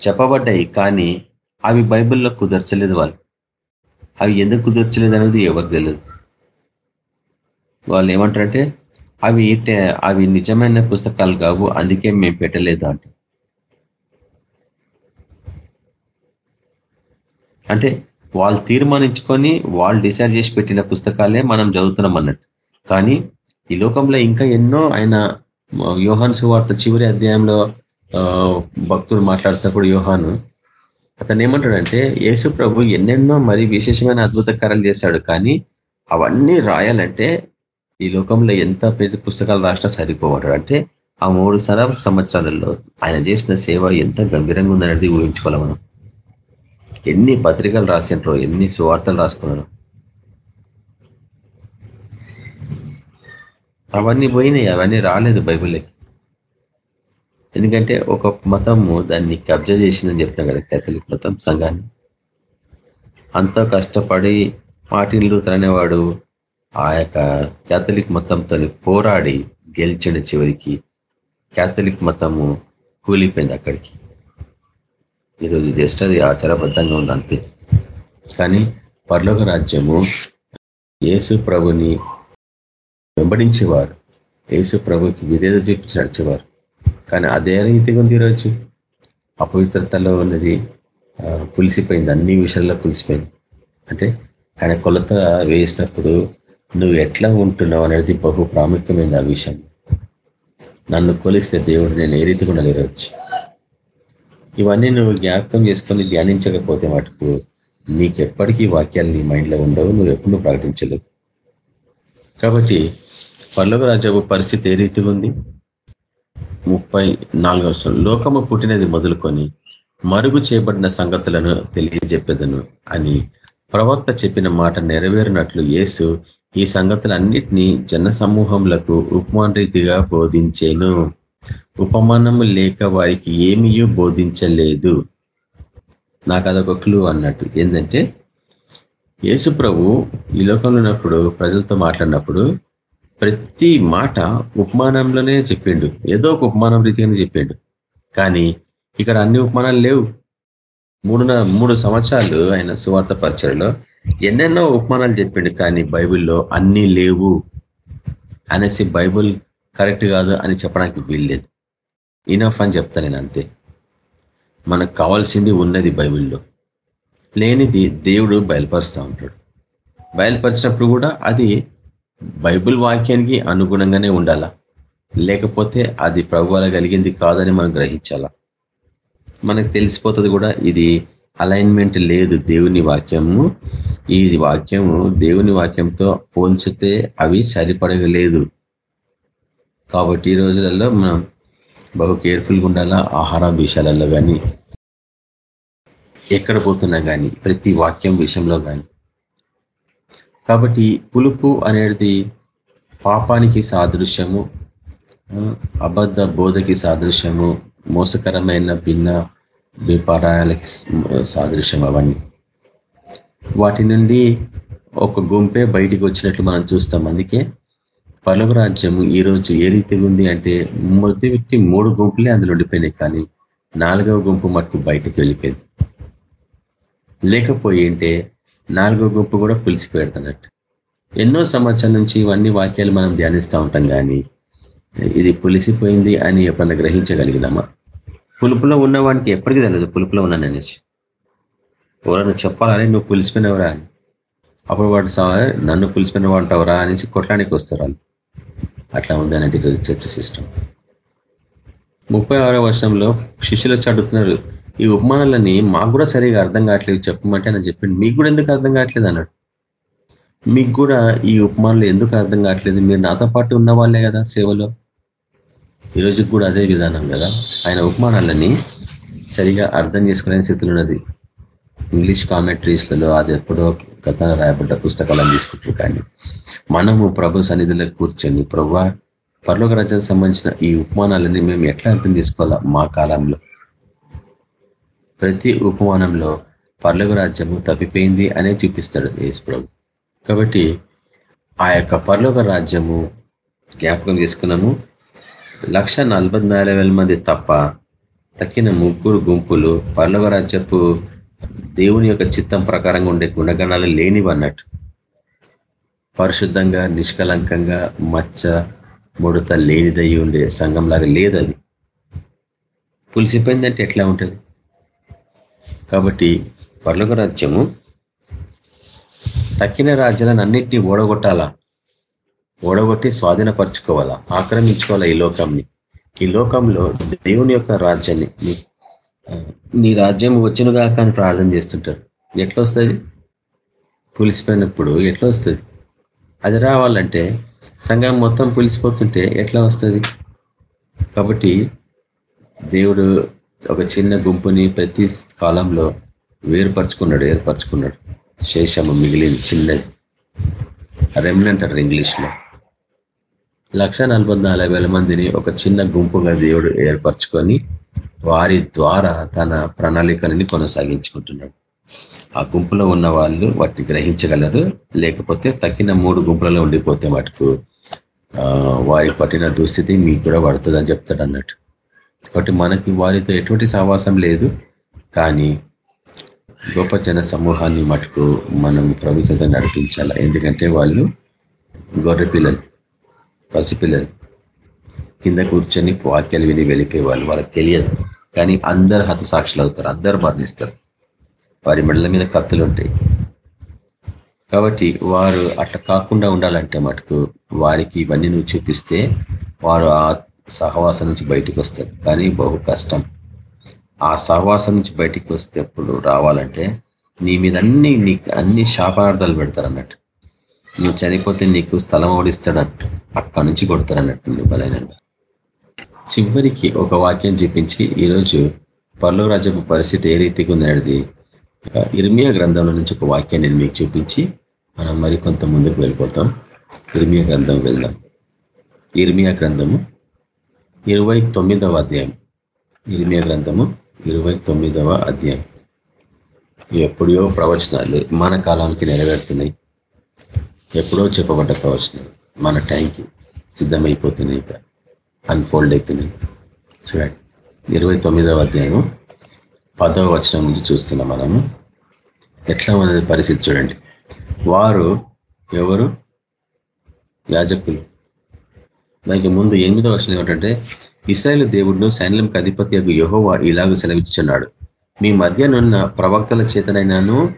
చెప్పబడ్డాయి కానీ అవి బైబిల్లో కుదర్చలేదు వాళ్ళు. అవి ఎందుకు కుదర్చలేదు అనేది ఎవరు తెలియదు వాళ్ళు ఏమంటారంటే అవి అవి నిజమైన పుస్తకాలు కావు అందుకే మేము పెట్టలేదు అంటే. అంటే వాళ్ళు తీర్మానించుకొని వాళ్ళు డిసైడ్ చేసి పెట్టిన పుస్తకాలే మనం చదువుతున్నాం అన్నట్టు. కానీ ఈ లోకంలో ఇంకా ఎన్నో ఆయన యోహాన్ సువార్త చివరి అధ్యాయంలో భక్తుడు మాట్లాడుతప్పుడు యోహాను అతను ఏమంటాడంటే యేసు ప్రభు ఎన్నెన్నో మరి విశేషమైన అద్భుత కార్యాలు చేశాడు. కానీ అవన్నీ రాయాలంటే ఈ లోకంలో ఎంత పెద్ద పుస్తకాలు రాసినా సరిపోవాడు అంటే ఆ మూడు సర సంవత్సరాలలో ఆయన చేసిన సేవ ఎంత గంభీరంగా ఉందనేది ఊహించుకోవాలి మనం. ఎన్ని పత్రికలు రాసినారో ఎన్ని సువార్తలు రాసుకున్నారు. అవన్నీ పోయినాయి. అవన్నీ రాలేదు బైబిల్కి ఎందుకంటే ఒక మతము దాన్ని కబ్జా చేసిందని చెప్పిన కదా కేథలిక్ మతం సంఘాన్ని. అంత కష్టపడి మార్టిన్ లూథర్ అనేవాడు ఆ యొక్క కేథలిక్ మతంతో పోరాడి గెలిచిన చివరికి కేథలిక్ మతము కూలిపోయింది అక్కడికి. ఈరోజు జస్ట్ అది ఆచారబద్ధంగా ఉంది అంతే. కానీ పర్లోక రాజ్యము యేసు ప్రభుని వెంబడించేవారు. యేసు ప్రభుకి విధేత చూపించి నడిచేవారు. కానీ అదే రీతిగా ఉంది ఈరోజు. అపవిత్రతలో ఉన్నది పులిసిపోయింది అన్ని విషయాల్లో పులిసిపోయింది. అంటే ఆయన కొలత వేసినప్పుడు నువ్వు ఎట్లా ఉంటున్నావు అనేది బహు ప్రాముఖ్యమైన ఆ విషయం. నన్ను కొలిస్తే దేవుడు నేను ఏ రీతిగా ఉండాలి ఈరోజు? ఇవన్నీ నువ్వు జ్ఞాపకం చేసుకొని ధ్యానించకపోతే మటుకు నీకెప్పటికీ వాక్యాలు నీ మైండ్లో ఉండవు నువ్వు ఎప్పుడు ప్రకటించలేవు. కాబట్టి పల్లవ రాజావు పరిస్థితి ఏ రీతిగా ఉంది? ముప్పై నాలుగు వర్షం లోకము పుట్టినది మొదలుకొని మరుగు చేయబడిన సంగతులను తెలియజెప్పేదను అని ప్రవక్త చెప్పిన మాట నెరవేరినట్లు యేసు ఈ సంగతులన్నిటినీ జన సమూహములకు ఉపమాన రీతిగా బోధించేను. ఉపమానము లేక వారికి ఏమీ బోధించలేదు. నాకు అదొక క్లూ అన్నట్టు. ఏంటంటే యేసు ప్రభు ఈ లోకంలో ఉన్నప్పుడు ప్రజలతో మాట్లాడినప్పుడు ప్రతి మాట ఉపమానంలోనే చెప్పిండు. ఏదో ఒక ఉపమానం రీతిగానే చెప్పిండు. కానీ ఇక్కడ అన్ని ఉపమానాలు లేవు. మూడు మూడు సంవత్సరాలు ఆయన సువార్త పరిచయలో ఎన్నెన్నో ఉపమానాలు చెప్పిండు కానీ బైబిల్లో అన్నీ లేవు. అనేసి బైబుల్ కరెక్ట్ కాదు అని చెప్పడానికి వీల్లేదు. ఇనఫ్ అని చెప్తా నేను అంతే. మనకు కావాల్సింది ఉన్నది బైబిల్లో. లేనిది దేవుడు బయలుపరుస్తూ ఉంటాడు. బయలుపరిచినప్పుడు కూడా అది బైబుల్ వాక్యానికి అనుగుణంగానే ఉండాలా? లేకపోతే అది ప్రభువాల కలిగింది కాదని మనం గ్రహించాలా? మనకు తెలిసిపోతుంది కూడా ఇది అలైన్మెంట్ లేదు దేవుని వాక్యము. ఈ వాక్యము దేవుని వాక్యంతో పోల్చితే అవి సరిపడగలేదు కాబట్టి ఈ రోజులలో మనం బహు కేర్ఫుల్గా ఉండాలా? ఆహారం విషయాలలో కానీ ఎక్కడ పోతున్నా కానీ ప్రతి వాక్యం విషయంలో కానీ కాబట్టి పులుపు అనేది పాపానికి సాదృశ్యము అబద్ధ బోధకి సాదృశ్యము మోసకరమైన భిన్న విపరాయాలకి సాదృశ్యం అవన్నీ. వాటి నుండి ఒక గుంపే బయటికి వచ్చినట్లు మనం చూస్తాం. అందుకే పలువు రాజ్యము ఈ రోజు ఏ రీతిగా ఉంది అంటే మొదటి మూడు గుంపులే అందులో ఉండిపోయినాయి కానీ నాలుగవ గుంపు మట్టుకు బయటికి వెళ్ళిపోయింది. లేకపోయింటే నాలుగో గుంపు కూడా పులిసిపోయాడు ఎన్నో సంవత్సరాల నుంచి ఇవన్నీ వాక్యాలు మనం ధ్యానిస్తూ ఉంటాం కానీ ఇది పులిసిపోయింది అని ఎప్పుడన్నా గ్రహించగలిగినామా? పులుపులో ఉన్నవానికి ఎప్పటికీ తెలియదు పులుపులో ఉన్నాను అనేసి ఎవరన్నా చెప్పాలని నువ్వు పులిసిపోయినవరా అని. అప్పుడు వాడు నన్ను పులిసిపోయిన అంటావురా అనేసి కొట్లానికి వస్తారు వాళ్ళు. అట్లా ఉంది ఈరోజు చర్చ సిస్టమ్. ముప్పై ఆరో వర్షంలో శిష్యులు వచ్చి అడుగుతున్నారు ఈ ఉపమానాలని మాకు కూడా సరిగా అర్థం కావట్లేదు. చెప్పమంటే అని చెప్పింది మీకు కూడా ఎందుకు అర్థం కావట్లేదు అన్నాడు. మీకు కూడా ఈ ఉపమానాలు ఎందుకు అర్థం కావట్లేదు? మీరు నాతో పాటు ఉన్న వాళ్ళే కదా సేవలో. ఈరోజు కూడా అదే విధానం కదా. ఆయన ఉపమానాలని సరిగా అర్థం చేసుకునే స్థితిలో ఉన్నది. ఇంగ్లీష్ కామెంట్రీస్లలో అది ఎప్పుడో గత రాయబడ్డ పుస్తకాలను తీసుకుంటారు కానీ మనము ప్రభు సన్నిధిలో కూర్చొని ప్రభు పర్లోక రాజ్యానికి సంబంధించిన ఈ ఉపమానాలని మేము ఎట్లా అర్థం చేసుకోవాలా మా కాలంలో? ప్రతి ఉపమానంలో పర్లోక రాజ్యము తప్పిపోయింది అనే చూపిస్తాడు యేసుప్రభు కాబట్టి ఆ యొక్క పర్లోక రాజ్యము జ్ఞాపకం చేసుకున్నాము. లక్ష మంది తప్ప తక్కిన ముగ్గురు గుంపులు పర్లోక రాజ్యపు దేవుని యొక్క చిత్తం ప్రకారంగా ఉండే గుణగణాలు లేనివన్నట్టు. పరిశుద్ధంగా నిష్కలంకంగా మచ్చ ముడత లేనిదయ్యి ఉండే సంఘంలాగా లేదు అది. పులిసిపోయిందంటే ఎట్లా ఉంటుంది? కాబట్టి పర్లోక రాజ్యము తక్కిన రాజ్యాలను అన్నిటినీ ఓడగొట్టాలా? ఓడగొట్టి స్వాధీనపరచుకోవాలా? ఆక్రమించుకోవాలా ఈ లోకంని? ఈ లోకంలో దేవుని యొక్క రాజ్యాన్ని నీ రాజ్యం వచ్చినగా అని ప్రార్థన చేస్తుంటారు. ఎట్లా వస్తుంది పులిసిపోయినప్పుడు ఎట్లా వస్తుంది అది రావాలంటే సంఘం మొత్తం పులిసిపోతుంటే ఎట్లా వస్తుంది? కాబట్టి దేవుడు ఒక చిన్న గుంపుని ప్రతి కాలంలో వేరుపరుచుకున్నాడు ఏర్పరచుకున్నాడు. శేషము మిగిలింది చిన్నది. రెమిన్ అంటారు ఇంగ్లీష్లో. లక్ష మందిని ఒక చిన్న గుంపుగా దేవుడు ఏర్పరచుకొని వారి ద్వారా తన ప్రణాళికలని కొనసాగించుకుంటున్నాడు. ఆ గుంపులో ఉన్న వాళ్ళు వాటిని గ్రహించగలరు లేకపోతే తక్కిన మూడు గుంపులలో ఉండిపోతే మటుకు వారి పట్టిన దుస్థితి మీకు కూడా పడుతుందని చెప్తాడు అన్నట్టు. కాబట్టి మనకి వారితో ఎటువంటి సహవాసం లేదు. కానీ గొప్ప జన సమూహాన్ని మటుకు మనం ప్రభుత్వంతో నడిపించాల. ఎందుకంటే వాళ్ళు గొర్రె పిల్లలు పసిపిల్లలు కింద కూర్చొని వాక్యాలు విని వెళ్ళిపోయేవాళ్ళు వాళ్ళకి తెలియదు. కానీ అందరు హతసాక్షులు అవుతారు అందరు మరణిస్తారు. వారి మెడల మీద కత్తులు ఉంటాయి. కాబట్టి వారు అట్లా కాకుండా ఉండాలంటే మటుకు వారికి ఇవన్నీ నువ్వు చూపిస్తే వారు ఆ సహవాసం నుంచి బయటికి వస్తారు కానీ బహు కష్టం. ఆ సహవాసం నుంచి బయటికి వస్తేప్పుడు రావాలంటే నీ మీద అన్ని నీ అన్ని శాపార్థాలు పెడతారు అన్నట్టు నువ్వు చనిపోతే నీకు స్థలం ఓడిస్తాడట్టు అక్కడి నుంచి కొడతారన్నట్టు నువ్వు బలైనంగా చివరికి ఒక వాక్యం చూపించి ఈరోజు పర్లో రాజ్యపు పరిస్థితి ఏ రీతిగా ఉందనేది ఇర్మియా గ్రంథంలో నుంచి ఒక వాక్యాన్ని నేను మీకు చూపించి మనం మరి కొంత ముందుకు వెళ్ళిపోతాం. ఇర్మియా గ్రంథం వెళ్దాం. ఇర్మియా గ్రంథము ఇరవై తొమ్మిదవ అధ్యాయం. ఇర్మియా గ్రంథము ఇరవై తొమ్మిదవ అధ్యాయం. ఎప్పుడో ప్రవచనాలు మన కాలానికి నెరవేరుతున్నాయి. ఎప్పుడో చెప్పబడ్డ ప్రవచనాలు మన టైంకి సిద్ధమైపోతున్నాయి ఇక అన్ఫోల్డ్ అవుతున్నాయి. చూడండి. ఇరవై తొమ్మిదవ అధ్యాయము పదవ వచనం నుంచి చూస్తున్నాం మనము. ఎట్లా అనేది పరిస్థితి చూడండి. వారు ఎవరు? యాజకులు. దానికి ముందు ఎనిమిదో వర్షం ఏమిటంటే ఇస్రాయల్ దేవుడును సైన్యంకి అధిపతి యహోవా ఇలాగ సెలవిచ్చున్నాడు మీ మధ్యనున్న ప్రవక్తల చేతనైనాను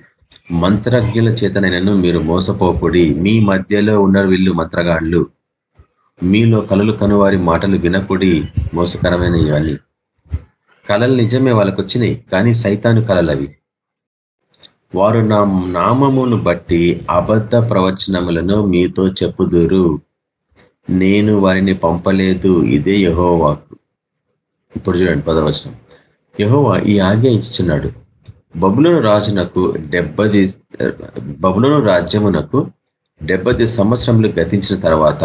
మంత్రజ్ఞుల చేతనైనాను మీరు మోసపోకుడి. మీ మధ్యలో ఉన్నారు వీళ్ళు మంత్రగాళ్ళు. మీలో కలలు కనువారి మాటలు వినకుడి మోసకరమైన ఇవన్నీ. కళలు నిజమే వాళ్ళకు వచ్చినాయి కానీ సైతాను కళలు అవి వారు నా నామమును బట్టి అబద్ధ ప్రవచనములను మీతో చెప్పుదురు. నేను వారిని పంపలేదు ఇదే యహోవాకు. ఇప్పుడు చూడండి పదవచనం యహోవా ఈ ఆజ్ఞ ఇచ్చున్నాడు బబులను రాజునకు డెబ్బది బబులను రాజ్యమునకు డెబ్బది సంవత్సరములు గతించిన తర్వాత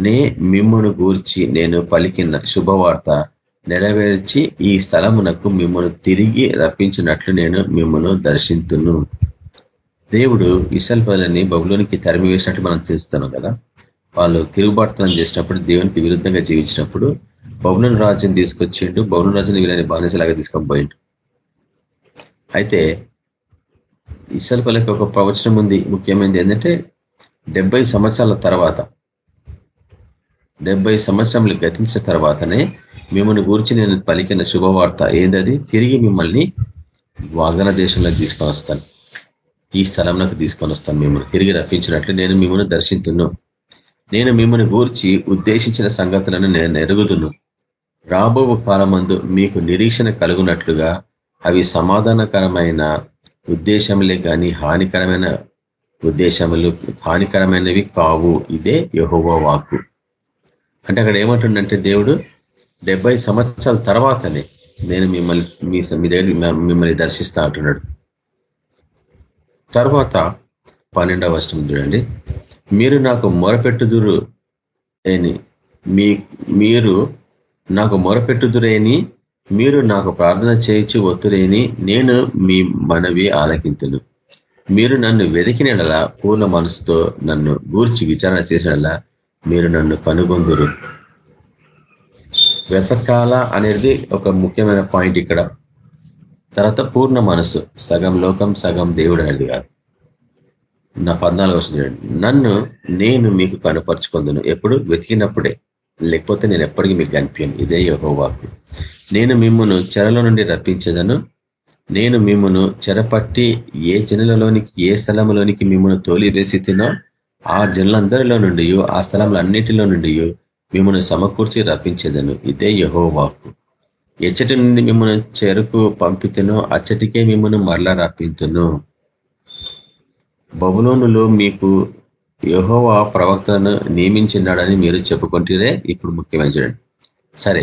నే మిమ్మను గూర్చి నేను పలికిన శుభవార్త నెరవేర్చి ఈ స్థలమునకు మిమ్మను తిరిగి రప్పించినట్లు నేను మిమ్మను దర్శింతును. దేవుడు ఇసల్పల్లని బబులోనికి తరిమి వేసినట్లు మనం తెలుస్తున్నాం కదా. వాళ్ళు తిరుగుబాటుతనం చేసినప్పుడు దేవునికి విరుద్ధంగా జీవించినప్పుడు బబులోని రాజ్యం తీసుకొచ్చిండు. బబులోని రాజ్యం వీళ్ళని బానిసలాగా తీసుకొని పోయిండు. అయితే ఇసల్పల్లకి ఒక ప్రవచనం ఉంది. ముఖ్యమైనది ఏంటంటే డెబ్బై సంవత్సరాల తర్వాత డెబ్బై సంవత్సరములు గతించిన తర్వాతనే మిమ్మల్ని గురించి నేను పలికిన శుభవార్త ఏందది? తిరిగి మిమ్మల్ని వాగ్దాన దేశంలోకి తీసుకొని వస్తాను. ఈ స్థలంలోకి తీసుకొని వస్తాను మిమ్మల్ని. తిరిగి రప్పించినట్లు నేను మిమ్మల్ని దర్శించున్నాను నేను మిమ్మల్ని గూర్చి ఉద్దేశించిన సంగతులను నేను ఎరుగుదును రాబో కాలమందు మీకు నిరీక్షణ కలుగునట్లుగా అవి సమాధానకరమైన ఉద్దేశములే కానీ హానికరమైన ఉద్దేశములు హానికరమైనవి కావు. ఇదే యహోవా వాక్కు. అంటే అక్కడ ఏమంటుండంటే దేవుడు డెబ్బై సంవత్సరాల తర్వాతనే నేను మిమ్మల్ని మీ దగ్గర మిమ్మల్ని దర్శిస్తా అంటున్నాడు. తర్వాత పన్నెండవ అష్టం చూడండి. మీరు నాకు మొరపెట్టుదురు అని మీ మీరు నాకు మొరపెట్టుదురేని మీరు నాకు ప్రార్థన చేయించి ఒత్తురేని నేను మీ మనవి ఆలకింతును. మీరు నన్ను వెతికినలా పూర్ణ మనసుతో నన్ను గూర్చి విచారణ చేసినలా మీరు నన్ను కనుగొందురు. వెతకాల అనేది ఒక ముఖ్యమైన పాయింట్ ఇక్కడ. తర్వాత పూర్ణ మనసు సగం లోకం సగం దేవుడు అనేది కాదు. నా పద్నాలుగు వచ్చిన చూడండి నన్ను నేను మీకు కనపరుచుకుందును. ఎప్పుడు? వెతికినప్పుడే. లేకపోతే నేను ఎప్పటికీ మీకు కనిపించను. ఇదే యహోవాకు. నేను మిమ్మను చెరలో నుండి రప్పించదను. నేను మిమ్మను చెరపట్టి ఏ జనులలోనికి ఏ స్థలంలోనికి మిమ్మల్ని తోలివేసి తినో ఆ జనులందరిలో నుండి ఆ స్థలంలో నుండి మిమ్మల్ని సమకూర్చి రప్పించేదను. ఇదే యహోవాకు. ఎచ్చటి నుండి మిమ్మల్ని చెరుకు పంపితేనో అచ్చటికే మిమ్మల్ని మరలా రప్పింతును. బబులోనులో మీకు యహోవా ప్రవక్తను నియమించినాడని మీరు చెప్పుకుంటేనే ఇప్పుడు ముఖ్యమైన చూడండి. సరే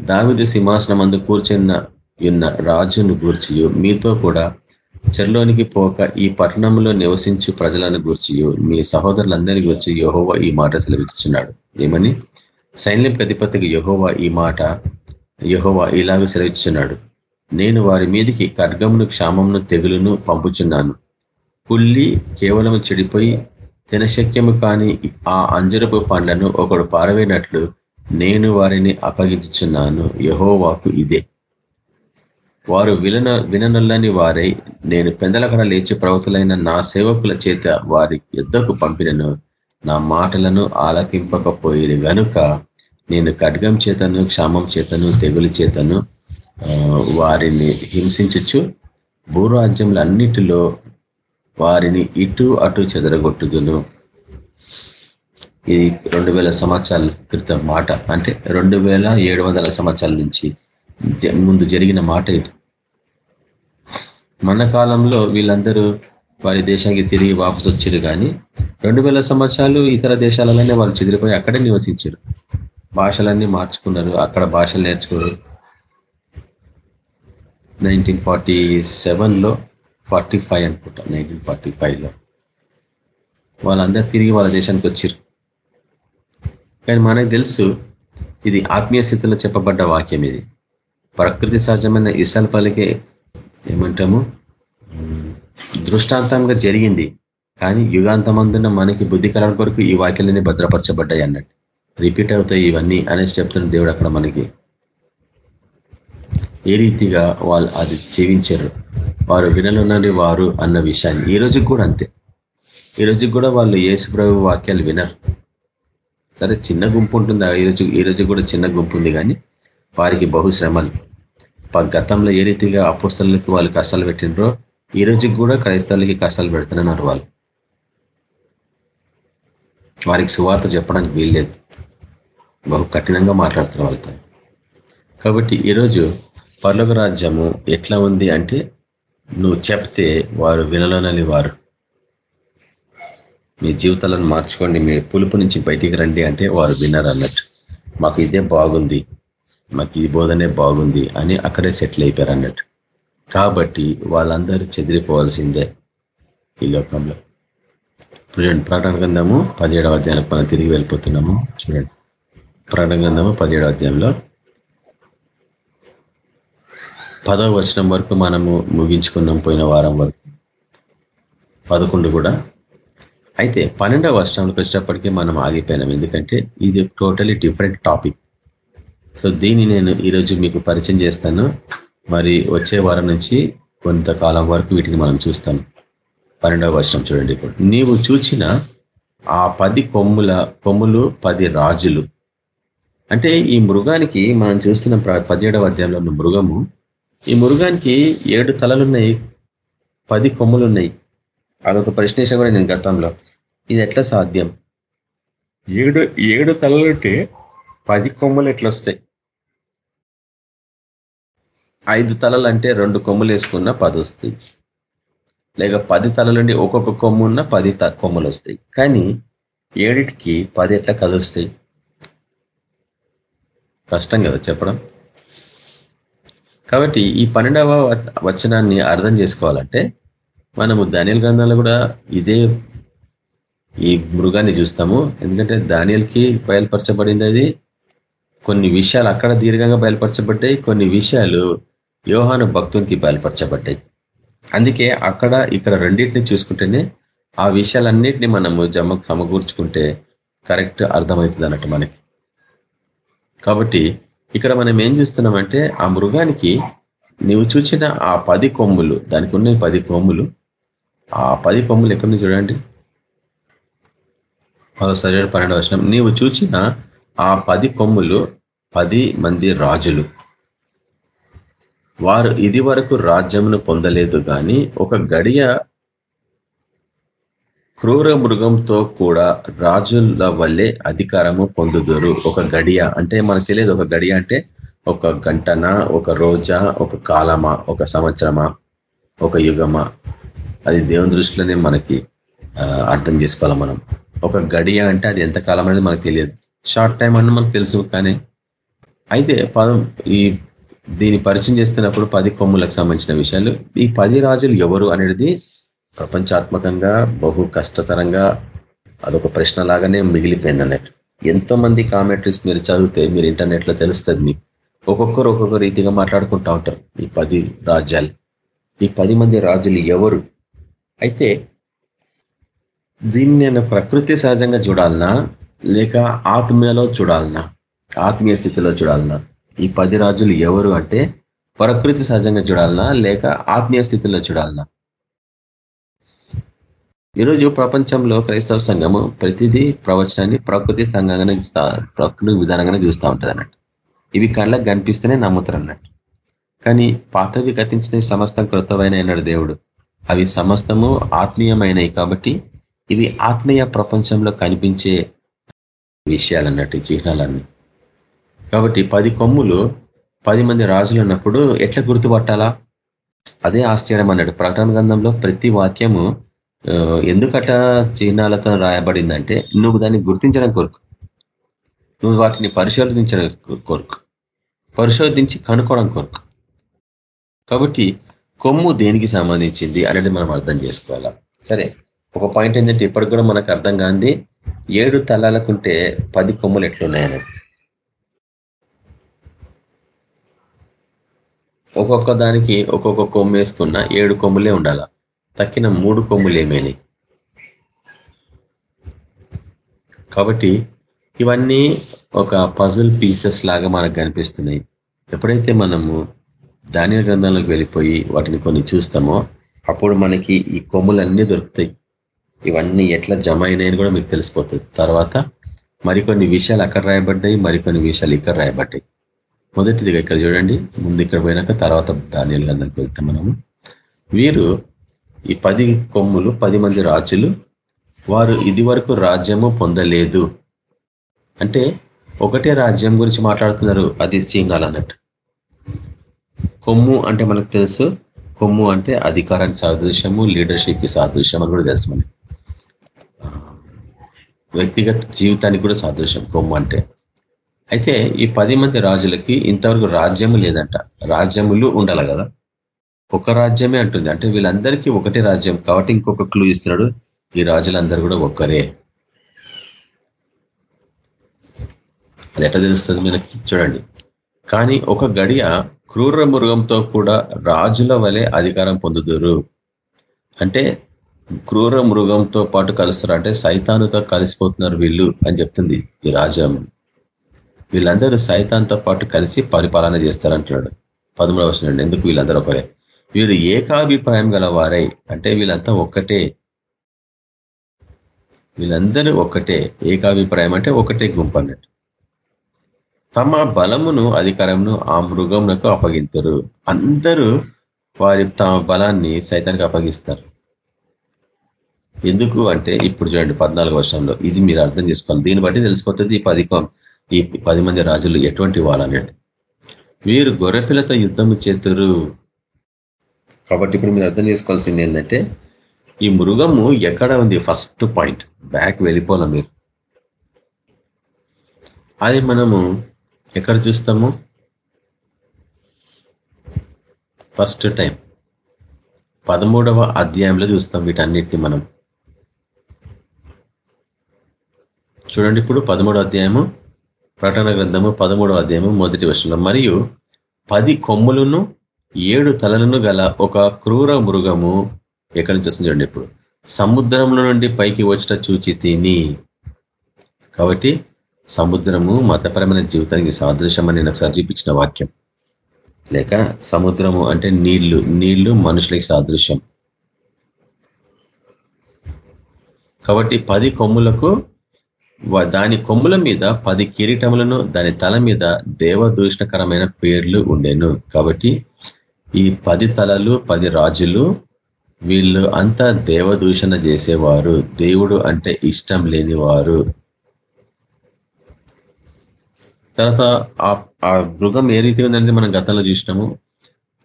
దావిది సింహాసనం అందు కూర్చున్న ఉన్న రాజును గూర్చి మీతో కూడా చెరలోనికి పోక ఈ పట్టణంలో నివసించు ప్రజలను గూర్చి మీ సహోదరులందరి గురించి యహోవా ఈ మాట సెలవిస్తున్నాడు ఏమని? సైన్యం అధిపతికి యహోవా ఈ మాట యహోవా ఇలాగ సెలవిస్తున్నాడు నేను వారి మీదికి ఖడ్గమును క్షామమును తెగులును పంపుచున్నాను. పుల్లి కేవలం చెడిపోయి తినశక్యము కాని ఆ అంజరపు పండ్లను ఒకడు పారవేనట్లు నేను వారిని అప్పగించుచున్నాను. యహోవాకు ఇదే. వారు విలన విననల్లని వారై నేను పెందలకడ లేచి ప్రవతులైన నా సేవకుల చేత వారి యుద్ధకు పంపినను. నా మాటలను ఆలకింపకపోయేది గనుక నేను ఖడ్గం చేతను క్షామం చేతను తెగులు చేతను వారిని హింసించచ్చు భూరాజ్యములన్నిటిలో వారిని ఇటు అటు చెదరగొట్టుదును. ఇది రెండు వేల సంవత్సరాల క్రితం మాట. అంటే రెండు వేల ఏడు వందల సంవత్సరాల నుంచి ముందు జరిగిన మాట ఇది. మన కాలంలో వీళ్ళందరూ వారి దేశానికి తిరిగి వాపసు వచ్చారు కానీ రెండు వేల సంవత్సరాలు ఇతర దేశాలలోనే వాళ్ళు చెదిరిపోయి అక్కడే నివసించారు. భాషలన్నీ మార్చుకున్నారు. అక్కడ భాషలు నేర్చుకున్నారు. నైన్టీన్ ఫార్టీ సెవెన్లో ఫార్టీ ఫైవ్ అనుకుంటా నైన్టీన్ ఫార్టీ ఫైవ్లో వాళ్ళందరూ తిరిగి వాళ్ళ దేశానికి వచ్చారు కానీ మనకు తెలుసు ఇది ఆత్మీయ స్థితిలో చెప్పబడ్డ వాక్యం ఇది. ప్రకృతి సహజమైన ఇసల్ పలికే ఏమంటాము? దృష్టాంతంగా జరిగింది. కానీ యుగాంతమందున మనకి బుద్ధి కలగడం కొరకు ఈ వాక్యాలన్నీ భద్రపరచబడ్డాయి అన్నట్టు. రిపీట్ అవుతాయి ఇవన్నీ అనేసి చెప్తున్న దేవుడు అక్కడ మనకి ఏ రీతిగా వాళ్ళు అది జీవించారు? వారు వినలున్నది వారు అన్న విషయాన్ని. ఈ రోజుకి కూడా అంతే. ఈ రోజుకి కూడా వాళ్ళు ప్రభు వాక్యాలు వినరు. సరే చిన్న గుంపు ఉంటుంది? ఈ రోజు ఈ కూడా చిన్న గుంపు ఉంది కానీ వారికి బహుశ్రమలు గతంలో ఏ రీతిగా అపోస్తలకి వాళ్ళు కష్టాలు పెట్టినరో ఈ రోజుకి కూడా క్రైస్తవులకి కష్టాలు పెడుతున్నారు వాళ్ళు. వారికి సువార్త చెప్పడానికి వీల్లేదు. బహు కఠినంగా మాట్లాడుతున్నారు వాళ్ళతో. కాబట్టి ఈరోజు పర్లోక రాజ్యము ఎట్లా ఉంది అంటే నువ్వు చెప్తే వారు వినలనని వారు. మీ జీవితాలను మార్చుకోండి మీ పులుపు నుంచి బయటికి రండి అంటే వారు విన్నారు అన్నట్టు. మాకు ఇదే బాగుంది మాకు ఈ బోధనే బాగుంది అని అక్కడే సెటిల్ అయిపోయారు అన్నట్టు. కాబట్టి వాళ్ళందరూ చెదిరిపోవాల్సిందే ఈ లోకంలో. చూడండి ప్రకటన గ్రంథము పదిహేడవ అధ్యాయంలో మనం తిరిగి వెళ్ళిపోతున్నాము. చూడండి ప్రకటన గ్రంథము పదిహేడవ అధ్యాయంలో పదవ వచనం వరకు మనము ముగించుకున్నాం పోయిన వారం వరకు. పదకొండు కూడా. అయితే పన్నెండవ వర్షంలోకి వచ్చేటప్పటికీ మనం ఆగిపోయినాం. ఎందుకంటే ఇది టోటలీ డిఫరెంట్ టాపిక్. సో దీన్ని నేను ఈరోజు మీకు పరిచయం చేస్తాను. మరి వచ్చే వారం నుంచి కొంతకాలం వరకు వీటిని మనం చూస్తాం పన్నెండవ వర్షం చూడండి ఇప్పుడు. నీవు చూచిన ఆ పది కొమ్ముల కొమ్ములు పది రాజులు. అంటే ఈ మృగానికి మనం చూస్తున్న పదిహేడవ అధ్యాయంలో ఉన్న మృగము ఈ మృగానికి ఏడు తలలున్నాయి పది కొమ్ములు ఉన్నాయి అదొక ప్రశ్నేషం కూడా నేను గతంలో. ఇది ఎట్లా సాధ్యం? ఏడు ఏడు తలలుంటే పది కొమ్ములు ఎట్లా వస్తాయి ఐదు తలలు అంటే రెండు కొమ్ములు వేసుకున్న పది వస్తాయి లేక పది తలలుండి ఒక్కొక్క కొమ్ము ఉన్న పది కొమ్ములు వస్తాయి కానీ ఏడిటికి పది ఎట్లా కదులుస్తాయి? కష్టం కదా చెప్పడం. కాబట్టి ఈ పన్నెండవ వచనాన్ని అర్థం చేసుకోవాలంటే మనము ధాన్యాల గ్రంథంలో కూడా ఇదే ఈ మృగాన్ని చూస్తాము. ఎందుకంటే ధాన్యాలకి బయలుపరచబడింది అది. కొన్ని విషయాలు అక్కడ దీర్ఘంగా బయలుపరచబడ్డాయి కొన్ని విషయాలు యోహాను భక్తునికి బయలుపరచబడ్డాయి. అందుకే అక్కడ ఇక్కడ రెండింటిని చూసుకుంటేనే ఆ విషయాలన్నిటిని మనము జమ సమకూర్చుకుంటే కరెక్ట్ అర్థమవుతుంది అన్నట్టు మనకి. కాబట్టి ఇక్కడ మనం ఏం చూస్తున్నామంటే ఆ మృగానికి నువ్వు చూసిన ఆ పది కొమ్ములు దానికి ఉన్న పది కొమ్ములు. ఆ పది కొమ్ములు ఎక్కడి చూడండి? సరైన పన్నెండు వర్షం నీవు చూచిన ఆ పది కొమ్ములు పది మంది రాజులు. వారు ఇది వరకు రాజ్యమును పొందలేదు కానీ ఒక గడియ క్రూర మృగంతో కూడా రాజుల వల్లే అధికారము పొందుదురు. ఒక గడియ అంటే మనకు తెలియదు ఒక గడియ అంటే ఒక గంటన ఒక రోజా ఒక కాలమా ఒక సంవత్సరమా ఒక యుగమా? అది దేవుని దృష్టిలోనే మనకి అర్థం చేసుకోవాలి మనం. ఒక గడియ అంటే అది ఎంత కాలం అనేది మనకు తెలియదు. షార్ట్ టైం అన్న మనకు తెలుసు కానీ అయితే పదం ఈ దీన్ని పరిచయం చేస్తున్నప్పుడు పది కొమ్ములకు సంబంధించిన విషయాలు. ఈ పది రాజులు ఎవరు అనేది ప్రపంచాత్మకంగా బహు కష్టతరంగా అదొక ప్రశ్న లాగానే మిగిలిపోయింది అన్నట్టు. ఎంతో మంది కామెంటరీస్ మీరు చదివితే మీరు ఇంటర్నెట్లో తెలుస్తుంది మీకు. ఒక్కొక్కరు ఒక్కొక్క రీతిగా మాట్లాడుకుంటా ఉంటారు. ఈ పది రాజ్యాలు. ఈ పది మంది రాజులు ఎవరు? అయితే దీన్ని నేను ప్రకృతి సహజంగా చూడాలనా? లేక ఆత్మీయలో చూడాలనా? ఆత్మీయ స్థితిలో చూడాలనా? ఈ పది రాజులు ఎవరు అంటే ప్రకృతి సహజంగా చూడాలనా? లేక ఆత్మీయ స్థితిలో చూడాలనా? ఈరోజు ప్రపంచంలో క్రైస్తవ సంఘము ప్రతిదీ ప్రవచనాన్ని ప్రకృతి సంఘంగానే ప్రకృతి విధానంగానే చూస్తూ ఉంటుంది అన్నట్టు ఇవి కళ్ళకు కనిపిస్తేనే నమ్ముతారు అన్నట్టు కానీ పాతవి గతించిన సమస్తం కృతమైన అన్నాడు దేవుడు. అవి సమస్తము ఆత్మీయమైనవి కాబట్టి ఇవి ఆత్మీయ ప్రపంచంలో కనిపించే విషయాలు అన్నట్టు చిహ్నాలన్నీ. కాబట్టి పది కొమ్ములు పది మంది రాజులు ఉన్నప్పుడు ఎట్లా గుర్తుపట్టాలా? అదే ఆశ్చర్యం అన్నాడు. ప్రకటన గ్రంథంలో ప్రతి వాక్యము ఎందుకట్లా చిహ్నాలతో రాయబడిందంటే నువ్వు దాన్ని గుర్తించడం కొరకు. నువ్వు వాటిని పరిశోధించడం కొరకు. పరిశోధించి కనుక్కోవడం కొరకు. కాబట్టి కొమ్ము దేనికి సంబంధించింది అనేది మనం అర్థం చేసుకోవాలా? సరే ఒక పాయింట్ ఏంటంటే ఇప్పటికి కూడా మనకు అర్థం కాంది ఏడు తలాలకుంటే పది కొమ్ములు ఎట్లున్నాయని. ఒక్కొక్క దానికి ఒక్కొక్క కొమ్ము వేసుకున్న ఏడు కొమ్ములే ఉండాలా? తక్కిన మూడు కొమ్ములు ఏమైనాయి కాబట్టి ఇవన్నీ ఒక పజల్ పీసెస్ లాగా మనకు కనిపిస్తున్నాయి. ఎప్పుడైతే మనము ధాన్య గ్రంథంలోకి వెళ్ళిపోయి వాటిని కొన్ని చూస్తామో అప్పుడు మనకి ఈ కొమ్ములన్నీ దొరుకుతాయి. ఇవన్నీ ఎట్లా జమ అయినాయని కూడా మీకు తెలిసిపోతుంది. తర్వాత మరికొన్ని విషయాలు అక్కడ రాయబడ్డాయి మరికొన్ని విషయాలు ఇక్కడ రాయబడ్డాయి. మొదటిదిగా ఇక్కడ చూడండి ముందు ఇక్కడ పోయినాక తర్వాత ధాన్యాలు గ్రంథానికి వెళ్తాం మనము. వీరు ఈ పది కొమ్ములు పది మంది రాజులు వారు ఇది వరకు రాజ్యము పొందలేదు. అంటే ఒకటే రాజ్యం గురించి మాట్లాడుతున్నారు అది సింగాల్ అన్నట్టు కొమ్ము అంటే మనకు తెలుసు. కొమ్ము అంటే అధికారానికి సాదృశ్యము లీడర్షిప్కి సాదృశ్యం అని కూడా తెలుసు మనకి. వ్యక్తిగత జీవితానికి కూడా సాదృశ్యం కొమ్ము అంటే. అయితే ఈ పది మంది రాజులకి ఇంతవరకు రాజ్యము లేదంట. రాజ్యములు ఉండాలి కదా. ఒక రాజ్యమే అంటుంది. అంటే వీళ్ళందరికీ ఒకటే రాజ్యం. కాబట్టి ఇంకొక క్లూ ఇస్తున్నాడు. ఈ రాజులందరూ కూడా ఒక్కరే. అది ఎట్లా తెలుస్తుంది మనకి? చూడండి. కానీ ఒక గడియ క్రూర మృగంతో కూడా రాజుల వలె అధికారం పొందుదురు. అంటే క్రూర మృగంతో పాటు కలుస్తారు అంటే సైతానుతో కలిసిపోతున్నారు వీళ్ళు అని చెప్తుంది ఈ రాజ్యం. వీళ్ళందరూ సైతాన్తో పాటు కలిసి పరిపాలన చేస్తారంటున్నాడు. పదమూడవ వర్షం ఎందుకు వీళ్ళందరూ ఒకరే? వీరు ఏకాభిప్రాయం గల వారై అంటే వీళ్ళంతా ఒక్కటే. వీళ్ళందరూ ఒక్కటే. ఏకాభిప్రాయం అంటే ఒకటే గుంపు అన్నట్టు. తమ బలమును అధికారమును ఆ మృగమునకు అప్పగించరు అందరూ వారి తమ బలాన్ని సైతానికి అప్పగిస్తారు. ఎందుకు అంటే ఇప్పుడు చూడండి పద్నాలుగు వర్షంలో. ఇది మీరు అర్థం చేసుకోవాలి. దీన్ని బట్టి తెలిసిపోతుంది ఈ పది ఈ పది మంది రాజులు ఎటువంటి వాళ్ళనేది. వీరు గొర్రెపిల్లతో యుద్ధము చేతురు. కాబట్టి ఇప్పుడు మీరు అర్థం చేసుకోవాల్సింది ఏంటంటే ఈ మృగము ఎక్కడ ఉంది ఫస్ట్ పాయింట్? బ్యాక్ వెళ్ళిపోలే మీరు? అది మనము ఎక్కడ చూస్తాము? First time. పదమూడవ అధ్యాయంలో చూస్తాం వీటన్నిటిని మనం. చూడండి ఇప్పుడు పదమూడవ అధ్యాయము ప్రకటన గ్రంథము పదమూడవ అధ్యాయము మొదటి వర్షంలో మరియు పది కొమ్ములను ఏడు తలలను గల ఒక క్రూర మృగము ఎక్కడి నుంచి వస్తుంది చూడండి ఇప్పుడు. సముద్రంలో నుండి పైకి వచ్చిన చూచి తిని. కాబట్టి సముద్రము మతపరమైన జీవితానికి సాదృశ్యం అని నాకు చూపించిన వాక్యం. లేక సముద్రము అంటే నీళ్ళు. నీళ్ళు మనుషులకి సాదృశ్యం. కాబట్టి పది కొమ్ములకు దాని కొమ్ముల మీద పది కిరీటములను దాని తల మీద దేవదూషణకరమైన పేర్లు ఉండేను. కాబట్టి ఈ పది తలలు పది రాజులు వీళ్ళు అంతా దేవదూషణ చేసేవారు. దేవుడు అంటే ఇష్టం లేనివారు. తర్వాత ఆ మృగం ఏ రీతి ఉందనేది మనం గతంలో చూసినాము.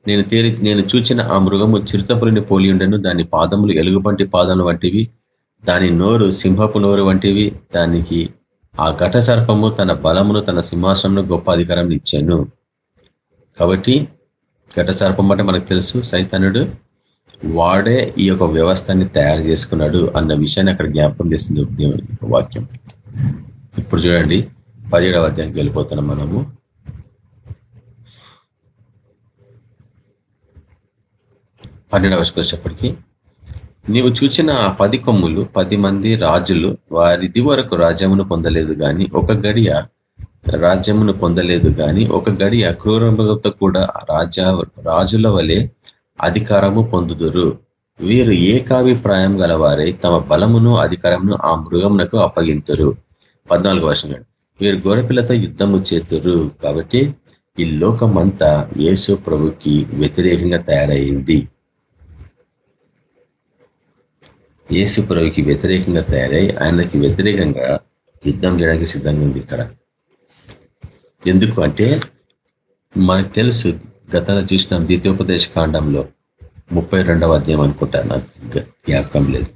నేను తేలి నేను చూచిన ఆ మృగము చిరుతపులిని పోలి ఉండను. దాని పాదములు ఎలుగుబంటి పాదములు వంటివి. దాని నోరు సింహపు నోరు వంటివి. దానికి ఆ ఘట సర్పము తన బలమును తన సింహాసనంలో గొప్ప అధికారం ఇచ్చాను. కాబట్టి ఘట సర్పం అంటే మనకు తెలుసు సైతనుడు వాడే ఈ యొక్క వ్యవస్థని తయారు చేసుకున్నాడు అన్న విషయాన్ని అక్కడ జ్ఞాపకం చేసింది వాక్యం. ఇప్పుడు చూడండి పదిహేడవ అధ్యాయంకి వెళ్ళిపోతున్నాం మనము. పన్నెండవ వచ్చేప్పటికీ నీవు చూచిన ఆ పది కొమ్ములు పది మంది రాజులు వారిది వరకు రాజ్యమును పొందలేదు కానీ ఒక గడియ రాజ్యమును పొందలేదు కానీ ఒక గడి క్రూరములతో కూడా రాజా రాజుల వలె అధికారము పొందుదురు. వీరు ఏకాభిప్రాయం గలవారై తమ బలమును అధికారమును ఆ మృగమునకు అప్పగింతురు. పద్నాలుగు వర్షం వీరు గోరపిల్లతో యుద్ధము చేతురు కాబట్టి ఈ లోకమంతా యేసు ప్రభుకి వ్యతిరేకంగా తయారైంది. యేసు ప్రభుకి వ్యతిరేకంగా తయారై ఆయనకి వ్యతిరేకంగా యుద్ధం చేయడానికి సిద్ధంగా ఉంది ఇక్కడ. ఎందుకు అంటే మనకు తెలుసు గతంలో చూసిన ద్వితీయోపదేశ కాండంలో ముప్పై రెండవ అధ్యాయం అనుకుంటా నాకు జ్ఞాపకం లేదు.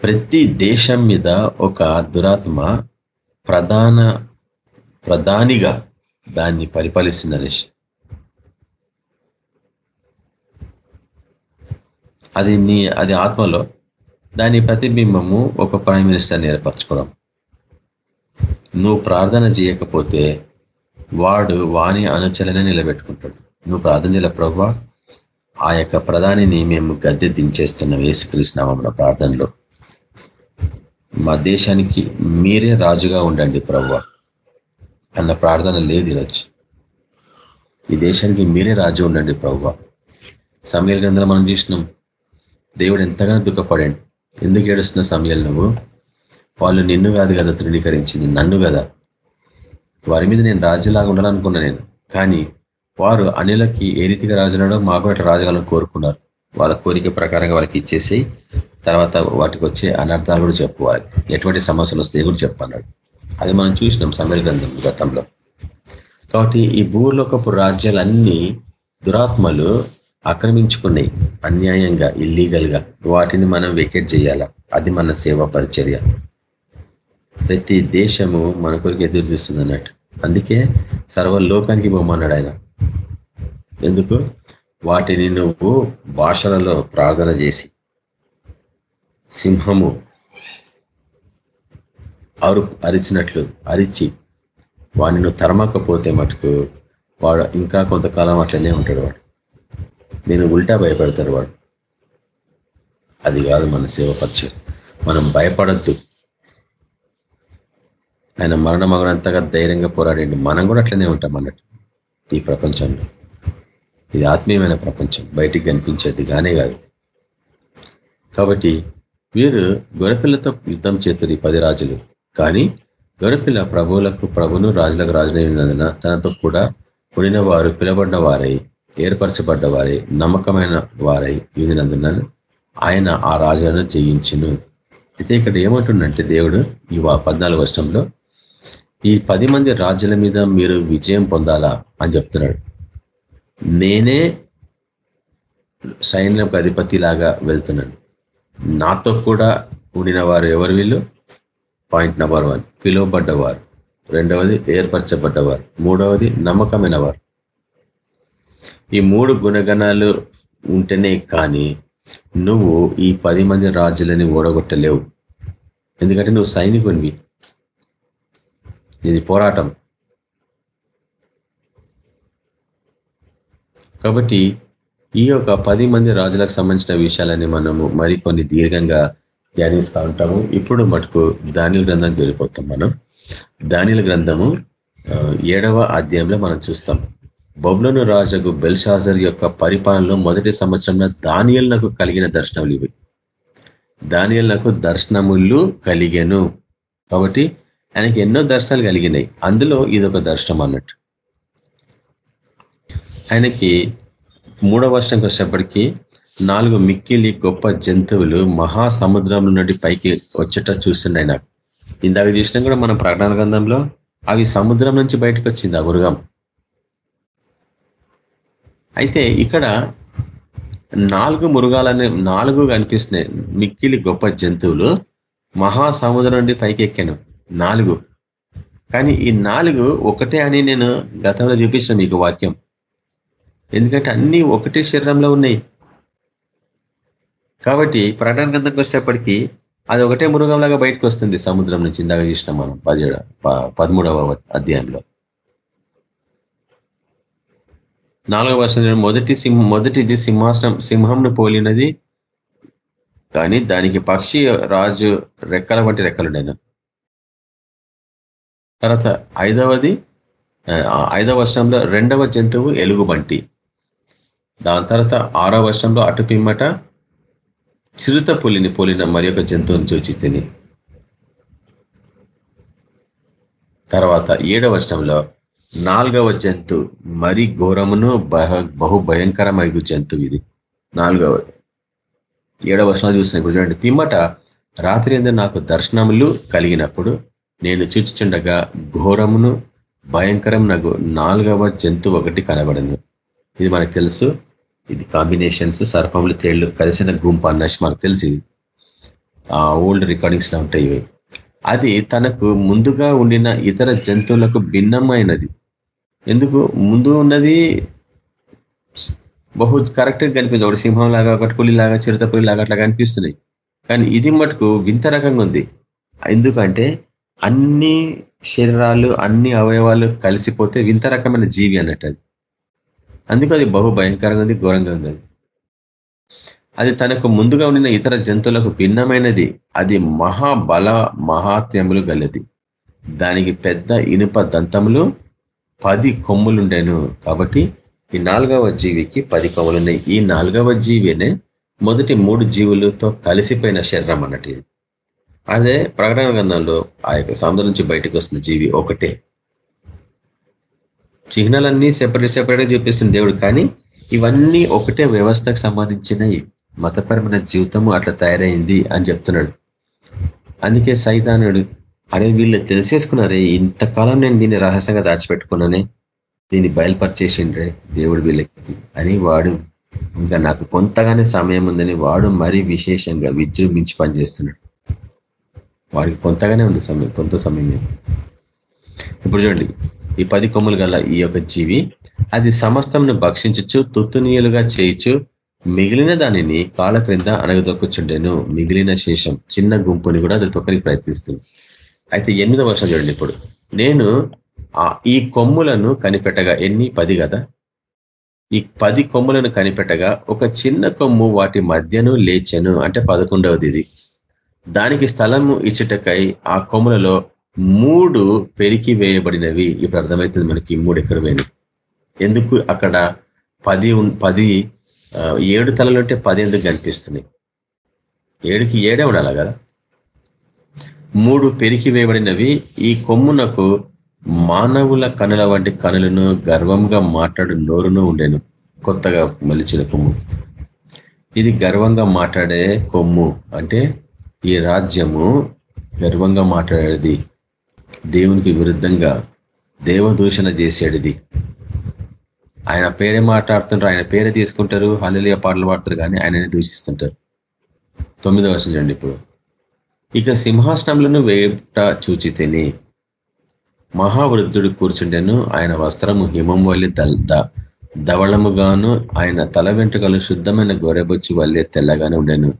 ప్రతి దేశం మీద ఒక దురాత్మ ప్రధాన ప్రధానిగా దాన్ని పరిపాలిస్తున్నది అది నీ అది ఆత్మలో దాని ప్రతిబింబము ఒక ప్రైమ్ మినిస్టర్ని ఏర్పరచుకోవడం నువ్వు ప్రార్థన చేయకపోతే వాడు వాణి అనుచలనే నిలబెట్టుకుంటాడు. నువ్వు ప్రార్థన చేయాల ప్రభావ ఆ యొక్క ప్రధానిని మేము గద్దె దించేస్తున్నాం ఏసుకృష్ణామంలో ప్రార్థనలో. మా దేశానికి మీరే రాజుగా ఉండండి ప్రభు అన్న ప్రార్థన లేదు ఈరోజు. ఈ దేశానికి మీరే రాజు ఉండండి ప్రభు. సమయాల గ్రంథం మనం చూసినాం దేవుడు ఎంతగానో దుఃఖపడండి. ఎందుకు ఏడుస్తున్న సమయాలు నువ్వు? వాళ్ళు నిన్ను కాదు కదా తృణీకరించింది నన్ను కదా. వారి మీద నేను రాజులాగా ఉండాలనుకున్నా నేను. కానీ వారు అనిలకి ఏ రీతిగా రాజున్నాడో మాకు అట్లా రాజుగాలను కోరుకున్నారు. వాళ్ళ కోరిక ప్రకారంగా వాళ్ళకి ఇచ్చేసి తర్వాత వాటికి వచ్చే అనర్థాలు కూడా చెప్పుకోవాలి. ఎటువంటి సమస్యలు వస్తే కూడా చెప్పన్నాడు అది మనం చూసినాం సమీర గ్రంథం గతంలో. కాబట్టి ఈ భూలోకపు రాజ్యాలన్నీ దురాత్మలు ఆక్రమించుకున్నాయి. అన్యాయంగా ఇల్లీగల్గా వాటిని మనం వెకెట్ చేయాల? అది మన సేవా పరిచర్య. ప్రతి దేశము మన కొరకు ఎదురు చూస్తుంది అన్నట్టు. అందుకే సర్వలోకానికి పోమన్నాడు ఆయన. ఎందుకు? వాటిని నువ్వు భాషలలో ప్రార్థన చేసి సింహము అరు అరిచినట్లు అరిచి వాడిని నువ్వు తరమకపోతే మటుకు వాడు ఇంకా కొంతకాలం అట్లనే ఉంటాడు వాడు. నేను ఉల్టా భయపడతాడు వాడు. అది కాదు మన సేవ పరిచయం. మనం భయపడద్దు. ఆయన మరణ మగనంతగా ధైర్యంగా పోరాడండి. మనం కూడా అట్లనే ఉంటాం అన్నట్టు ఈ ప్రపంచంలో. ఇది ఆత్మీయమైన ప్రపంచం. బయటికి కనిపించేది కానే కాదు. కాబట్టి వీరు గొరపిల్లతో యుద్ధం చేతురు ఈ పది రాజులు. కానీ గొరపిల్ల ప్రభువులకు ప్రభును రాజులకు రాజునైనందున తనతో కూడా కూడిన వారు పిలబడిన వారై ఏర్పరచబడ్డ వారై నమ్మకమైన వారై విధినందున ఆయన ఆ రాజులను జయించును. అయితే ఇక్కడ ఏమంటుండంటే దేవుడు ఈ పద్నాలుగు వర్షంలో ఈ పది మంది రాజ్యాల మీద మీరు విజయం పొందాలా అని చెప్తున్నాడు. నేనే సైన్యం అధిపతి లాగా వెళ్తున్నాను. నాతో కూడా ఉండిన వారు ఎవరు వీళ్ళు? పాయింట్ నెంబర్ వన్ పిలువబడ్డవారు. రెండవది ఏర్పరచబడ్డవారు. మూడవది నమ్మకమైన వారు ఈ మూడు గుణగణాలు ఉంటేనే కానీ నువ్వు ఈ పది మంది రాజులని ఓడగొట్టలేవు. ఎందుకంటే నువ్వు సైనికునివి. ఇది పోరాటం. కాబట్టి ఈ యొక్క పది మంది రాజులకు సంబంధించిన విషయాలని మనము మరికొన్ని దీర్ఘంగా ధ్యానిస్తూ ఉంటాము. ఇప్పుడు మటుకు దానిల గ్రంథానికి వెళ్ళిపోతాం మనం. దానిల గ్రంథము ఏడవ అధ్యాయంలో మనం చూస్తాం. బొబ్లను రాజుకు బెల్షాజర్ యొక్క పరిపాలనలో మొదటి సంవత్సరంలో దానియల్నకు కలిగిన దర్శనములు ఇవి. దానియల్నకు దర్శనములు కలిగెను. కాబట్టి ఆయనకి ఎన్నో దర్శనాలు కలిగినాయి. అందులో ఇది ఒక దర్శనం అన్నట్టు. ఆయనకి మూడవ వర్షంకి వచ్చేప్పటికీ నాలుగు మిక్కిలి గొప్ప జంతువులు మహాసముద్రం నుండి పైకి వచ్చేట చూస్తున్నాయి నాకు ఇందాక చూసినా కూడా మన ప్రకటన గ్రంథంలో అవి సముద్రం నుంచి బయటకు వచ్చింది ఆ మృగం. అయితే ఇక్కడ నాలుగు మృగాలనే నాలుగు కనిపిస్తున్నాయి. మిక్కిలి గొప్ప జంతువులు మహాసముద్రం నుండి పైకి ఎక్కాను. నాలుగు. కానీ ఈ నాలుగు ఒకటే అని నేను గతంలో చూపించిన మీకు వాక్యం. ఎందుకంటే అన్ని ఒకటే శరీరంలో ఉన్నాయి. కాబట్టి ప్రకటన గ్రంథంకి వచ్చేటప్పటికీ అది ఒకటే మృగంలాగా బయటకు వస్తుంది సముద్రం నుంచి ఇందాక చూసినాం మనం పదిహేడ పదమూడవ అధ్యాయంలో. నాలుగవ వర్షం మొదటి సింహ మొదటిది సింహాసనం సింహంను పోలినది కానీ దానికి పక్షి రాజు రెక్కల వంటి రెక్కలుండేను. తర్వాత ఐదవది ఐదవ వర్షంలో రెండవ జంతువు ఎలుగుబంటి. దాని తర్వాత ఆరో వర్షంలో అటు పిమ్మట చిరుత పులిని పోలిన మరి ఒక జంతువుని చూచి తిని. తర్వాత ఏడవ వర్షంలో నాలుగవ జంతు మరి ఘోరమును బహు భయంకరమైన జంతువు ఇది. నాలుగవ ఏడవ వర్షంలో చూసిన చూడండి పిమ్మట రాత్రి నాకు దర్శనములు కలిగినప్పుడు నేను చూచుచుండగా ఘోరమును భయంకరం నాకు నాలుగవ జంతువు ఒకటి కనబడను ఇది మనకు తెలుసు. ఇది కాంబినేషన్స్ సర్పములు తేళ్ళు కలిసిన గుంపు అన్నట్టు మనకు తెలిసి ఆ ఓల్డ్ రికార్డింగ్స్లో ఉంటాయి ఇవి. అది తనకు ముందుగా ఉండిన ఇతర జంతువులకు భిన్నమైనది. ఎందుకు? ముందు ఉన్నది బహు కరెక్ట్గా కనిపించింది. ఒకటి సింహం లాగా ఒకటి పులిలాగా చిరుత పులిలాగా అట్లా కనిపిస్తున్నాయి. కానీ ఇది మటుకు వింత రకంగా ఉంది. ఎందుకంటే అన్ని శరీరాలు అన్ని అవయవాలు కలిసిపోతే వింత రకమైన జీవి అన్నట్టు అది. అందుకు అది బహు భయంకరంగా ఉంది ఘోరంగా ఉంది అది. తనకు ముందుగా ఉండిన ఇతర జంతువులకు భిన్నమైనది. అది మహాబల మహాత్యములు గలది. దానికి పెద్ద ఇనుప దంతములు పది కొమ్ములుండేను. కాబట్టి ఈ నాలుగవ జీవికి పది కొమ్ములున్నాయి. ఈ నాలుగవ జీవినే మొదటి మూడు జీవులతో కలిసిపోయిన శరీరం అన్నట్టు అదే ప్రకటన గ్రంథంలో ఆ యొక్క సముద్రం నుంచి బయటకు వస్తున్న జీవి ఒకటే. చిహ్నాలన్నీ సెపరేట్ సెపరేట్గా చూపిస్తుంది దేవుడు కానీ ఇవన్నీ ఒకటే వ్యవస్థకు సంబంధించినవి మతపరమైన జీవితము అట్లా తయారైంది అని చెప్తున్నాడు. అందుకే సైతానుడు అరే వీళ్ళు తెలిసేసుకున్నారే ఇంతకాలం నేను దీన్ని రహస్యంగా దాచిపెట్టుకున్నానే దీన్ని బయలుపరిచేసిండ్రే దేవుడు వీళ్ళకి అని వాడు ఇంకా నాకు కొంతగానే సమయం ఉందని వాడు మరీ విశేషంగా విజృంభించి పనిచేస్తున్నాడు. వాడికి కొంతగానే ఉంది సమయం కొంత సమయం ఇప్పుడు చూడండి ఈ పది కొమ్ములు గల ఈ యొక్క జీవి అది సమస్తంను భక్షించచ్చు తుత్తునీయులుగా చేయొచ్చు మిగిలిన దానిని కాళ్ళ క్రింద అనగదొక్కుచుండెను మిగిలిన శేషం చిన్న గుంపుని కూడా అది తొక్కరికి ప్రయత్నిస్తుంది. అయితే ఎనిమిదో వర్షం చూడండి ఇప్పుడు. నేను ఈ కొమ్ములను కనిపెట్టగా ఎన్ని? పది కదా? ఈ పది కొమ్ములను కనిపెట్టగా ఒక చిన్న కొమ్ము వాటి మధ్యను లేచెను. అంటే పదకొండవది ఇది. దానికి స్థలము ఇచ్చుటకై ఆ కొమ్ములలో మూడు పెరికి వేయబడినవి. ఇప్పుడు అర్థమవుతుంది మనకి మూడు ఎక్కడ పోయినాయి ఎందుకు అక్కడ పది పది ఏడు తలలు పది ఎందుకు కనిపిస్తున్నాయి? ఏడుకి ఏడే ఉండాలి కదా? మూడు పెరికి వేయబడినవి. ఈ కొమ్మునకు మానవుల కనుల వంటి కనులను గర్వంగా మాట్లాడు నోరును ఉండేను. కొత్తగా మలిచిన కొమ్ము. ఇది గర్వంగా మాట్లాడే కొమ్ము. అంటే ఈ రాజ్యము గర్వంగా మాట్లాడేది దేవునికి విరుద్ధంగా దేవదూషణ చేసేటిది ఆయన పేరే మాట్లాడుతుంటారు ఆయన పేరే తీసుకుంటారు హలిలియ పాటలు పాడతారు కానీ ఆయననే దూషిస్తుంటారు. తొమ్మిదో వర్షం చూడండి ఇప్పుడు. ఇక సింహాసనములను వేట చూచి తిని మహావృద్ధుడు కూర్చుండెను ఆయన వస్త్రము హిమం వల్లి దవళముగాను ఆయన తల వెంట్రుకలు శుద్ధమైన గొరెబొచ్చి వల్లే తెల్లగానే ఉండెను.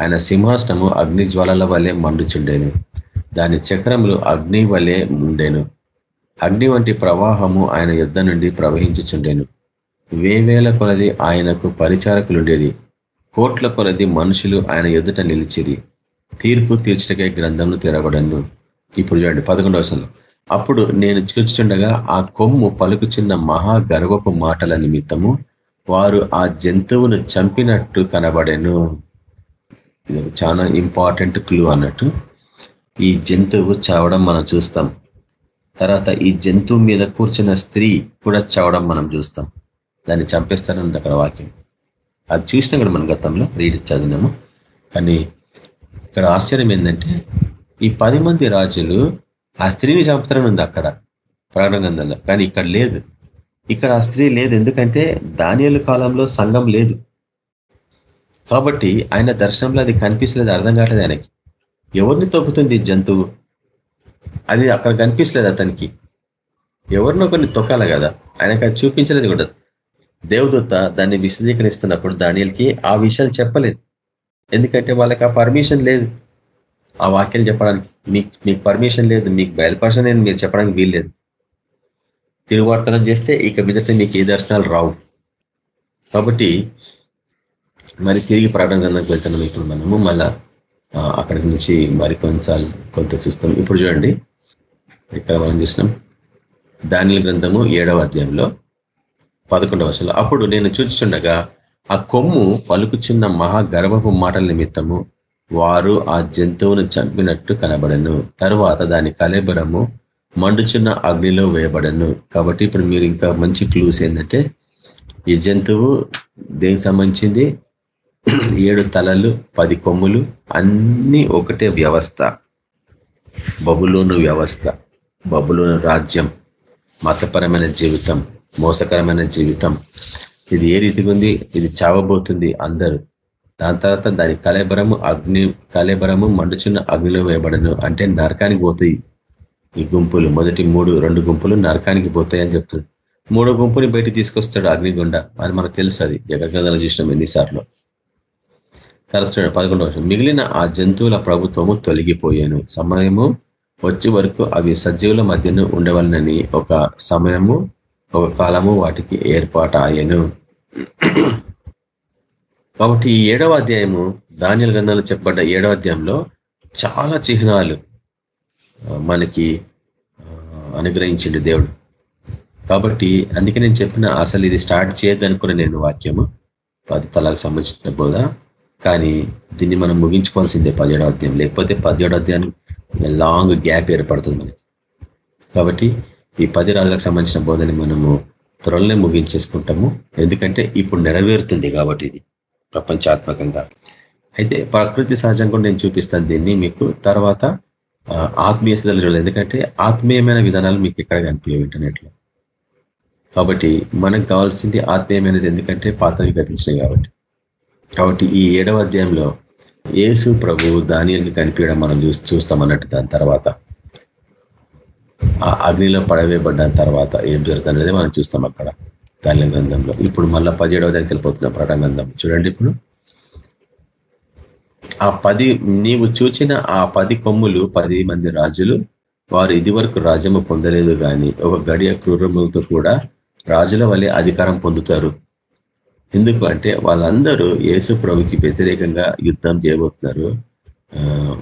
ఆయన సింహాసనము అగ్ని జ్వాలల వలె మండుచుండేను. దాని చక్రములు అగ్ని వలె ఉండేను. అగ్ని వంటి ప్రవాహము ఆయన యుద్ధ నుండి ప్రవహించుచుండేను. వేవేల కొలది ఆయనకు పరిచారకులుండేది. కోట్ల కొలది మనుషులు ఆయన ఎదుట నిలిచిరి. తీర్పు తీర్చటకే గ్రంథంను తిరగడను ఇప్పుడు చూడండి పదకొండవ అప్పుడు నేను చూచుచుండగా ఆ కొమ్ము పలుకుచున్న మహా గర్వపు మాటల నిమిత్తము వారు ఆ జంతువును చంపినట్టు కనబడెను. చాలా ఇంపార్టెంట్ క్లూ అన్నట్టు. ఈ జంతువు చావడం మనం చూస్తాం. తర్వాత ఈ జంతువు మీద కూర్చున్న స్త్రీ కూడా చావడం మనం చూస్తాం. దాన్ని చంపేస్తానని అక్కడ వాక్యం. అది చూసినా కూడా మన గతంలో రీడ్ చదివినాము. కానీ ఇక్కడ ఆశ్చర్యం ఏంటంటే ఈ పది మంది రాజులు ఆ స్త్రీని చంపుతారని ఉంది అక్కడ ప్రాణగంధంలో కానీ ఇక్కడ లేదు. ఇక్కడ ఆ స్త్రీ లేదు. ఎందుకంటే దానియలు కాలంలో సంఘం లేదు. కాబట్టి ఆయన దర్శనంలో అది కనిపించలేదు అర్థం కావట్లేదు ఆయనకి. ఎవరిని తొక్కుతుంది జంతువు? అది అక్కడ కనిపించలేదు అతనికి. ఎవరినో కొన్ని తొక్కాలి కదా? ఆయనకు అది చూపించలేదు కూడా. దేవదూత దాన్ని విశదీకరిస్తున్నప్పుడు దానిలకి ఆ విషయాలు చెప్పలేదు. ఎందుకంటే వాళ్ళకి ఆ పర్మిషన్ లేదు ఆ వాక్యాలు చెప్పడానికి. మీకు మీకు పర్మిషన్ లేదు మీకు బయలుపరచని నేను మీరు చెప్పడానికి వీల్లేదు. తిరుగుబాటుతనం చేస్తే ఇక మీదట మీకు ఏ దర్శనాలు రావు. కాబట్టి మరి తిరిగి ప్రకటన గ్రంథంకి వెళ్తున్నాం ఇప్పుడు మనము మళ్ళా అక్కడి నుంచి మరి కొన్నిసార్లు కొంత చూస్తాం. ఇప్పుడు చూడండి ఇక్కడ మనం చూసినాం దానిల గ్రంథము ఏడవ అధ్యాయంలో పదకొండవ వర్షంలో అప్పుడు నేను చూచుండగా ఆ కొమ్ము పలుకుచున్న మహాగర్భపు మాటల నిమిత్తము వారు ఆ జంతువును చంపినట్టు కనబడను. తరువాత దాని కలేబరము మండుచున్న అగ్నిలో వేయబడను. కాబట్టి ఇప్పుడు మీరు ఇంకా మంచి క్లూస్ ఏంటంటే ఈ జంతువు దేనికి సంబంధించింది? ఏడు తలలు పది కొమ్ములు అన్ని ఒకటే వ్యవస్థ. బబులోను వ్యవస్థ బబులోను రాజ్యం మతపరమైన జీవితం మోసకరమైన జీవితం. ఇది ఏ రీతిగా ఉంది? ఇది చావబోతుంది అందరూ. దాని తర్వాత దాని కలేబరము అగ్ని కలేబరము మండుచున్న అగ్నిలో వేయబడను. అంటే నరకానికి పోతాయి ఈ గుంపులు. మొదటి మూడు రెండు గుంపులు నరకానికి పోతాయి అని చెప్తాడు మూడో గుంపుని బయటికి తీసుకొస్తాడు అగ్నిగుండ. అని మనకు తెలుసు అది. జగద్గంధలు చూసినాం ఎన్నిసార్లు. తర్వాత పదకొండవ వర్షం మిగిలిన ఆ జంతువుల ప్రభుత్వము తొలగిపోయాను. సమయము వచ్చే వరకు అవి సజీవుల మధ్యను ఉండవలనని ఒక సమయము ఒక కాలము వాటికి ఏర్పాటు కాబట్టి ఈ ఏడవ అధ్యాయము ధాన్యాల గంధాలు చెప్పబడ్డ ఏడవ అధ్యాయంలో చాలా చిహ్నాలు మనకి అనుగ్రహించిండు దేవుడు. కాబట్టి అందుకే నేను చెప్పిన అసలు ఇది స్టార్ట్ చేయొద్దనుకున్న నేను వాక్యము. పది తలాలకు సంబంధించిన బోధ. కానీ దీన్ని మనం ముగించుకోవాల్సిందే పదిహేడో అధ్యాయం లేకపోతే పదిహేడో అధ్యాయానికి లాంగ్ గ్యాప్ ఏర్పడుతుంది మనకి. కాబట్టి ఈ పది రాజులకు సంబంధించిన బోధని మనము త్వరలోనే ముగించేసుకుంటాము. ఎందుకంటే ఇప్పుడు నెరవేరుతుంది కాబట్టి ఇది ప్రపంచాత్మకంగా. అయితే ప్రకృతి సహజంగా నేను చూపిస్తాను దీన్ని మీకు. తర్వాత ఆత్మీయ స్థితిలో చూడాలి. ఎందుకంటే ఆత్మీయమైన విధానాలు మీకు ఎక్కడ కనిపించవు ఇంటర్నెట్లో. కాబట్టి మనకు కావాల్సింది ఆత్మీయమైనది ఎందుకంటే పాతవి గతించినాయి కాబట్టి. కాబట్టి ఈ ఏడవ అధ్యాయంలో ఏసు ప్రభు దానియల్కి కనిపించడం మనం చూస్తామన్నట్టు దాని తర్వాత ఆ అగ్నిలో పడవేయబడ్డ తర్వాత ఏం జరుగుతుందనేది మనం చూస్తాం అక్కడ దాని గ్రంథంలో. ఇప్పుడు మళ్ళా పదిహేడవ దానికి వెళ్ళిపోతున్నాం ప్రకటన గ్రంథం. చూడండి ఇప్పుడు. ఆ పది నీవు చూచిన ఆ పది కొమ్ములు పది మంది రాజులు వారు ఇది వరకు రాజ్యము పొందలేదు కానీ ఒక గడియ క్రూరములతో కూడా రాజుల వలె అధికారం పొందుతారు. ఎందుకు అంటే వాళ్ళందరూ యేసు ప్రభుకి వ్యతిరేకంగా యుద్ధం చేయబోతున్నారు.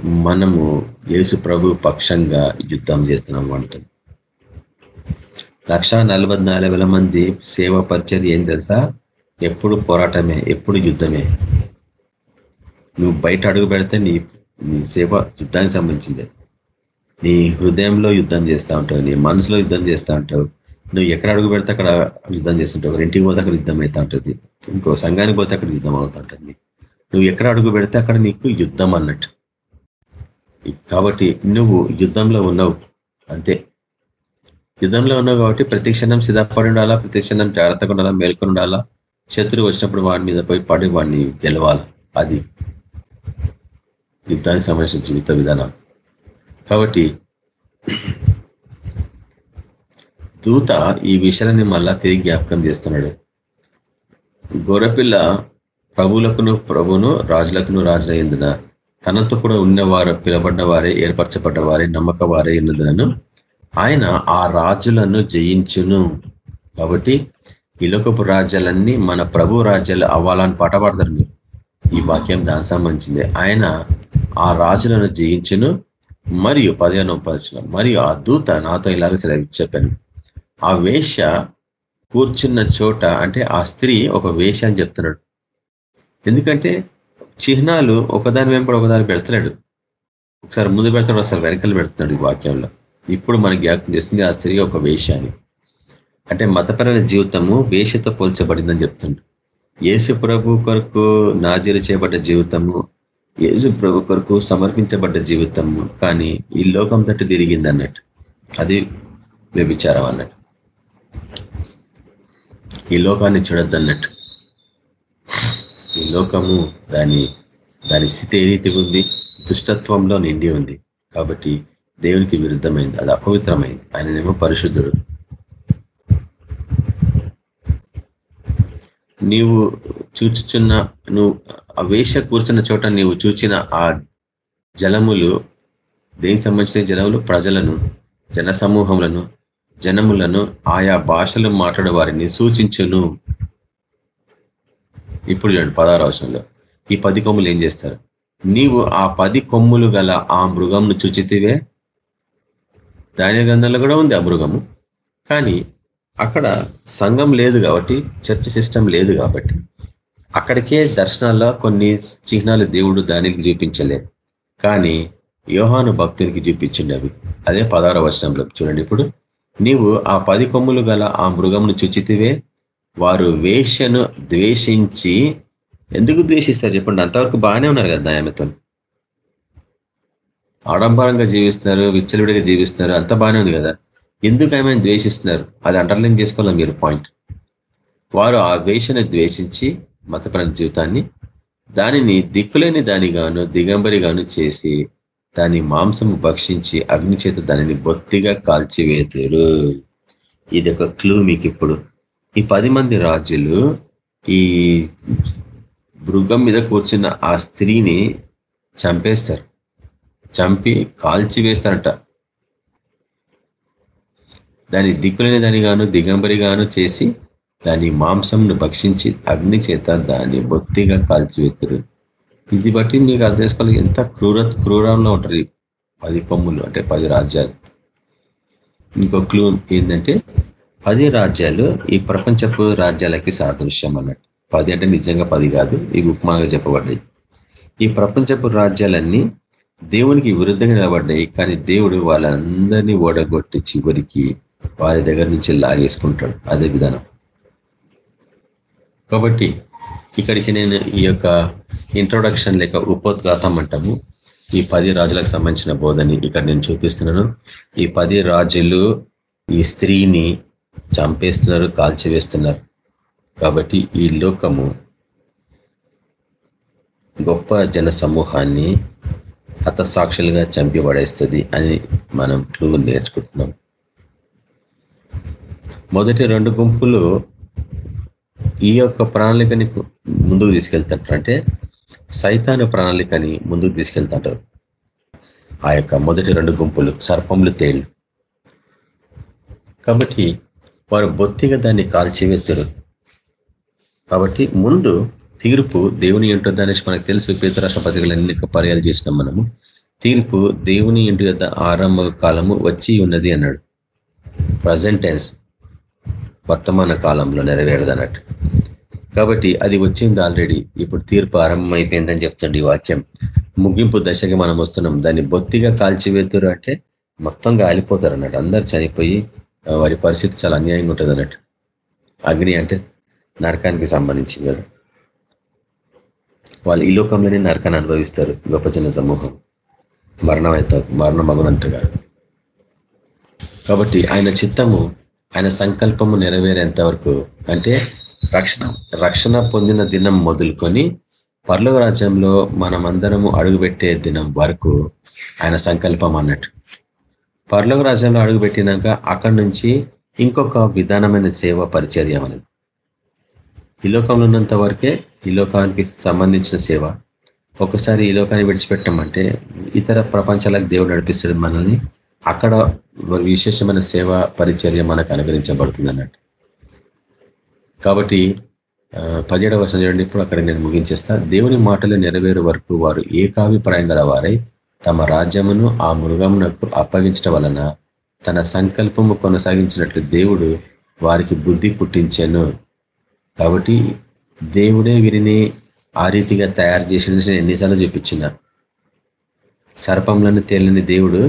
మనము యేసు ప్రభు పక్షంగా యుద్ధం చేస్తున్నాం అంటుంది లక్ష మంది సేవ పరిచయం ఏం తెలుసా? ఎప్పుడు పోరాటమే ఎప్పుడు యుద్ధమే. నువ్వు బయట అడుగు పెడితే నీ నీ సేవ యుద్ధానికి సంబంధించిందే. నీ హృదయంలో యుద్ధం చేస్తూ ఉంటావు నీ మనసులో యుద్ధం చేస్తూ ఉంటావు. నువ్వు ఎక్కడ అడుగు పెడితే అక్కడ యుద్ధం చేస్తుంటావు ఇంటికి పోతే అక్కడ యుద్ధం అవుతా ఉంటుంది. ఇంకో సంఘానికి పోతే అక్కడ యుద్ధం అవుతా ఉంటుంది. నువ్వు ఎక్కడ అడుగు పెడితే అక్కడ నీకు యుద్ధం అన్నట్టు. కాబట్టి నువ్వు యుద్ధంలో ఉన్నావు. అంతే. యుద్ధంలో ఉన్నావు కాబట్టి ప్రతి క్షణం సిద్ధపడి ఉండాలా? ప్రతి క్షణం జాగ్రత్తగా ఉండాలా? మేల్కొని ఉండాలా? శత్రువు వచ్చినప్పుడు వాడి మీద పోయి పడి వాడిని గెలవాలి. అది యుద్ధానికి సంబంధించిన జీవిత విధానం. కాబట్టి దూత ఈ విషయాన్ని మళ్ళా తిరిగి జ్ఞాపకం చేస్తున్నాడు. గొర్రెపిల్ల ప్రభులకును ప్రభును రాజులకును రాజులైందిన తనతో కూడా ఉన్నవారు పిలబడ్డ వారే ఏర్పరచబడ్డ వారే నమ్మక వారే ఉన్నదను ఆయన ఆ రాజులను జయించును. కాబట్టి ఇలకపు రాజ్యాలన్నీ మన ప్రభు రాజ్యాలు అవ్వాలని పాట పడతారు మీరు. ఈ వాక్యం దాని సంబంధించింది. ఆయన ఆ రాజులను జయించును. మరియు పదిహేను పరచడం మరియు ఆ దూత నాతో ఇలాగ చెప్పాను ఆ వేష కూర్చున్న చోట అంటే ఆ స్త్రీ ఒక వేష అని చెప్తున్నాడు. ఎందుకంటే చిహ్నాలు ఒకదాని వెంపడి ఒకదాని పెడతాడు ఒకసారి ముందు పెడతాడు ఒకసారి వెనకలు పెడుతున్నాడు ఈ వాక్యంలో. ఇప్పుడు మనకి జ్ఞాపకం చేస్తుంది ఆ స్త్రీ ఒక వేషాన్ని అంటే మతపరమైన జీవితము వేషతో పోల్చబడిందని చెప్తుండ్రు యేసు ప్రభు కొరకు నాజీలు చేయబడ్డ జీవితము యేసు ప్రభు కొరకు సమర్పించబడ్డ జీవితము కానీ ఈ లోకం తట్టు తిరిగింది అన్నట్టు. అది వ్యభిచారం అన్నట్టు. ఈ లోకాన్ని చూడొద్దన్నట్టు. ఈ లోకము దాని దాని స్థితి ఏ రీతి ఉంది? దుష్టత్వంలో నిండి ఉంది. కాబట్టి దేవునికి విరుద్ధమైంది అది అపవిత్రమైంది. ఆయననేమో పరిశుద్ధుడు. నీవు చూచుచున్న నువ్వు ఆ వేష కూర్చున్న చోట నీవు చూచిన ఆ జలములు దేనికి సంబంధించిన జలములు? ప్రజలను జన సమూహములను జనములను ఆయా భాషలు మాట్లాడే వారిని సూచించును. ఇప్పుడు చూడండి పదహారు అవసరంలో ఈ పది కొమ్ములు ఏం చేస్తారు? నీవు ఆ పది కొమ్ములు గల ఆ మృగంను చూచితివే? దాని గంధంలో కూడా ఉంది ఆ మృగము. కానీ అక్కడ సంఘం లేదు కాబట్టి చర్చ సిస్టమ్ లేదు కాబట్టి అక్కడికే దర్శనాల్లో కొన్ని చిహ్నాలు దేవుడు దానికి చూపించలేదు కానీ యోహాను భక్తునికి చూపించింది అవి అదే పదార వచనంలో. చూడండి ఇప్పుడు. నీవు ఆ పది కొమ్ములు గల ఆ మృగంను చుచితివే. వారు వేషను ద్వేషించి ఎందుకు ద్వేషిస్తారు చెప్పండి. అంతవరకు బాగానే ఉన్నారు కదా ఆమెతో ఆడంబరంగా జీవిస్తున్నారు విచ్చలవిడిగా జీవిస్తున్నారు అంత బాగానే ఉంది కదా. ఎందుకు ఆమె ద్వేషిస్తున్నారు? అది అండర్లైన్ చేసుకోవాలి మీరు పాయింట్. వారు ఆ వేషను ద్వేషించి మతపరమైన జీవితాన్ని దానిని దిక్కులేని దానిగాను దిగంబరిగాను చేసి దాని మాంసము భక్షించి అగ్ని చేత దానిని బొత్తిగా కాల్చివేతురు ఇది ఒక క్లూ మీకు ఇప్పుడు ఈ పది మంది రాజులు ఈ మృగం మీద కూర్చున్న ఆ స్త్రీని చంపేస్తారు. చంపి కాల్చి వేస్తారట. దాని దిక్కులేని దానిగాను దిగంబరిగాను చేసి దాని మాంసంను భక్షించి అగ్ని చేత దాన్ని బొత్తిగా కాల్చివేతురు ఇది బట్టి నీకు అర్థం చేసుకోవాలి ఎంత క్రూర క్రూరంలో ఉంటారు పది కొమ్ములు అంటే పది రాజ్యాలు. ఇంకో క్లూ ఏంటంటే పది రాజ్యాలు ఈ ప్రపంచపు రాజ్యాలకి సాదృశ్యం అన్నట్టు. పది అంటే నిజంగా పది కాదు ఈ ఉపమానంగా చెప్పబడ్డాయి. ఈ ప్రపంచపు రాజ్యాలన్నీ దేవునికి విరుద్ధంగా నిలబడ్డాయి కానీ దేవుడు వాళ్ళందరినీ ఓడగొట్టి చివరికి వారి దగ్గర నుంచి లాగేసుకుంటాడు. అదే విధానం. కాబట్టి ఇక్కడికి నేను ఈ యొక్క ఇంట్రొడక్షన్ లేక ఉపోద్ఘాతం అంటాము. ఈ పది రాజులకు సంబంధించిన బోధని ఇక్కడ నేను చూపిస్తున్నాను. ఈ పది రాజులు ఈ స్త్రీని చంపేస్తున్నారు కాల్చివేస్తున్నారు. కాబట్టి ఈ లోకము గొప్ప జన సమూహాన్ని హతసాక్షులుగా చంపి పడేస్తుంది అని మనం క్లూ నేర్చుకుంటున్నాం. మొదటి రెండు గుంపులు ఈ యొక్క ప్రణాళికని ముందుకు తీసుకెళ్తారు. అంటే సైతాను ప్రణాళికని ముందుకు తీసుకెళ్తాడు ఆ యొక్క మొదటి రెండు గుంపులు సర్పములు తేళ్ళు కాబట్టి వారు బొత్తిగా దాన్ని కాల్చివెత్తరు. కాబట్టి ముందు తీర్పు దేవుని ఏంటో అనేసి మనకు తెలుసు. పేతరాష్ట్ర పత్రికలన్నీ అన్ని పర్యాలు చేసినాం మనము. తీర్పు దేవుని ఇంటి యొక్క ఆరంభ కాలము వచ్చి ఉన్నది అన్నాడు. ప్రజెంట్ టెన్స్ వర్తమాన కాలంలో నెరవేరదన్నట్టు. కాబట్టి అది వచ్చింది ఆల్రెడీ ఇప్పుడు తీర్పు ఆరంభమైపోయిందని చెప్తుంది ఈ వాక్యం. ముగింపు దశకి మనం వస్తున్నాం. దాన్ని బొత్తిగా కాల్చివేతురు అంటే మొత్తం గాలిపోతారు అన్నట్టు అందరు చనిపోయి వారి పరిస్థితి చాలా అన్యాయంగా ఉంటుంది అన్నట్టు అగ్ని అంటే నరకానికి సంబంధించింది కదా వాళ్ళు ఈ లోకంలోనే నరకాన్ని అనుభవిస్తారు. గొప్ప జన సమూహం. మరణం అవుతారు మరణం మగునంతగా కాబట్టి ఆయన చిత్తము ఆయన సంకల్పము నెరవేరేంత వరకు అంటే రక్షణ రక్షణ పొందిన దినం మొదలుకొని పర్లోక రాజ్యంలో మనమందరము అడుగుపెట్టే దినం వరకు ఆయన సంకల్పం అన్నట్టు. పర్లోక రాజ్యంలో అడుగుపెట్టినాక అక్కడి నుంచి ఇంకొక విధానమైన సేవ పరిచర్య అనేది ఈ లోకంలో ఉన్నంత వరకే ఈ లోకానికి సంబంధించిన సేవ. ఒకసారి ఈ లోకాన్ని విడిచిపెట్టమంటే ఇతర ప్రపంచాలకు దేవుడు నడిపిస్తాడు మనల్ని. అక్కడ విశేషమైన సేవ పరిచర్య మనకు అనుగ్రహించబడుతుంది అన్నట్టు కాబట్టి పదిహేడవ వర్షం చూడండి. ఇప్పుడు అక్కడ నేను ముగించేస్తా. దేవుని మాటలు నెరవేరు వరకు వారు ఏకాభిప్రాయం గల వారై తమ రాజ్యమును ఆ మృగమునకు అప్పగించడం వలన తన సంకల్పము కొనసాగించినట్లు దేవుడు వారికి బుద్ధి పుట్టించాను. కాబట్టి దేవుడే వీరిని ఆ రీతిగా తయారు చేసిన ఎన్నిసార్లు చూపించిన. సర్పంలను తేలిని దేవుడు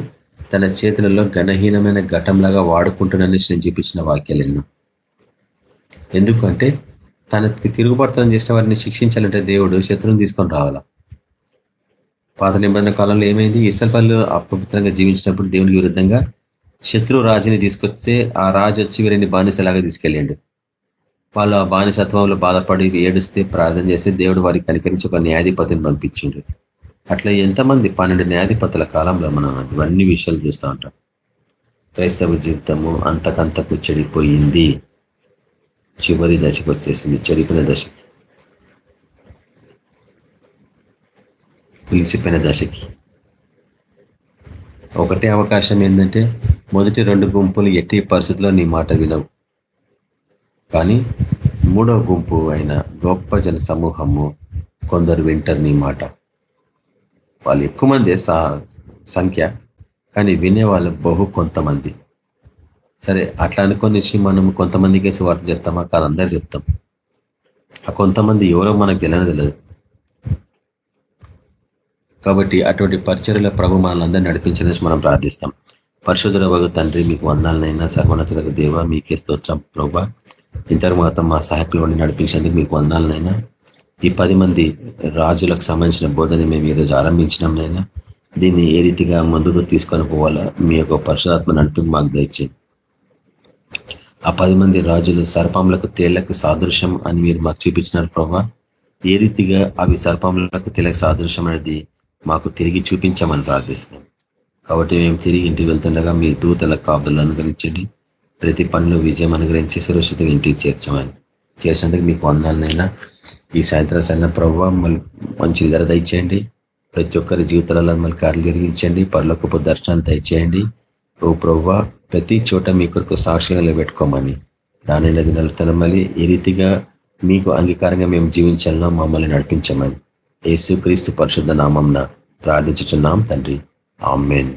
తన చేతులలో ఘనహీనమైన ఘటంలాగా వాడుకుంటున్నానని నేను చూపించిన వాక్యాలు ఎన్నో ఎందుకంటే తనకి తిరుగుబడతనం చేసిన వారిని శిక్షించాలంటే దేవుడు శత్రువుని తీసుకొని రావాలా? పాత నిబంధన కాలంలో ఏమైంది? ఇసల్పల్లు అపవిత్రంగా జీవించినప్పుడు దేవునికి విరుద్ధంగా శత్రు రాజుని తీసుకొస్తే ఆ రాజు వచ్చి వీరిని బానిసలాగా తీసుకెళ్ళిండు. వాళ్ళు ఆ బానిసత్వంలో బాధపడి ఏడుస్తే ప్రార్థన చేస్తే దేవుడు వారికి కనికరించి ఒక న్యాయాధిపతిని పంపించిండు. అట్లా ఎంతమంది పన్నెండు న్యాయాధిపతుల కాలంలో మనం ఇవన్నీ విషయాలు చూస్తూ ఉంటాం. క్రైస్తవ జీవితము అంతకంతకు చెడిపోయింది. చివరి దశకు వచ్చేసింది. చెడిపోయిన దశకి పిలిచిపోయిన దశకి. ఒకటే అవకాశం ఏంటంటే మొదటి రెండు గుంపులు ఎట్టి పరిస్థితుల్లో నీ మాట వినవు. కానీ మూడో గుంపు అయిన గొప్ప జన సమూహము కొందరు వింటారు నీ మాట. వాళ్ళు ఎక్కువ మంది సంఖ్య కానీ వినేవాళ్ళు బహు కొంతమంది. సరే అట్లా అనుకొని మనం కొంతమందికి సువార్త చెప్తామా కాదు అందరు చెప్తాం. ఆ కొంతమంది ఎవరో మనకు తెలియని తెలియదు. కాబట్టి అటువంటి పరిచర్ల ప్రభు మనల్ని నడిపించనేసి మనం ప్రార్థిస్తాం. పరిశుధుల వగ తండ్రి మీకు వందాలనైనా సర్వనతులకు దేవ మీకే స్తోత్రం. ప్రభు ఇంతకు మాత్రం మా సహాయకులు నడిపించేందుకు మీకు వందాలనైనా ఈ పది మంది రాజులకు సంబంధించిన బోధన మేము ఈరోజు ఆరంభించినాంనైనా దీన్ని ఏ రీతిగా ముందుకు తీసుకొని పోవాలా? మీ యొక్క పరిశుధాత్మ నడిపి మాకు దయచేయండి. ఆ పది మంది రాజులు సర్పములకు తేళ్ళకు సాదృశ్యం అని మీరు మాకు చూపించినారు ప్రభా. ఏ రీతిగా అవి సర్పములకు తేళ్ళకు సాదృశ్యం అనేది మాకు తిరిగి చూపించామని ప్రార్థిస్తున్నాం. కాబట్టి మేము తిరిగి ఇంటికి వెళ్తుండగా మీ దూతల కాపులను అనుగ్రహించండి. ప్రతి పనులు విజయం అనుగ్రహించి సురక్షితంగా ఇంటికి చేర్చమని. చేసినందుకు మీకు వందాలనైనా ఈ సాయంత్రం సన్న ప్రభావ మంచి ధర దయచేయండి. ప్రతి ఒక్కరి జీవితాలలో మళ్ళీ కార్లు జరిగించండి. పరలోకపు దర్శనాలు దయచేయండి. ఓ ప్రవ్వ ప్రతి చోట మీ కొరకు సాక్ష్యంగా పెట్టుకోమని రానైన దినాలు తన మళ్ళీ ఏ రీతిగా మీకు అంగీకారంగా మేము జీవించాలనో మమ్మల్ని నడిపించమని. యేసు క్రీస్తు పరిశుద్ధ నామంన ప్రార్థించుచున్నాం తండ్రి. ఆమెన్.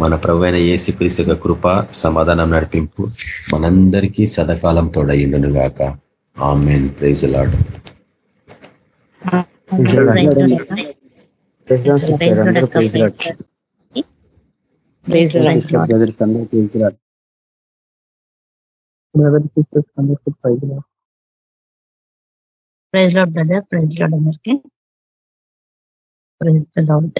మన ప్రభు అయిన క్రీస్తు యొక్క కృప సమాధానం నడిపింపు మనందరికీ సదకాలం తోడయిండును గాక amen. Praise Lord praise Lord brother praise Lord అందరికీ ప్రైజ్ లాడ్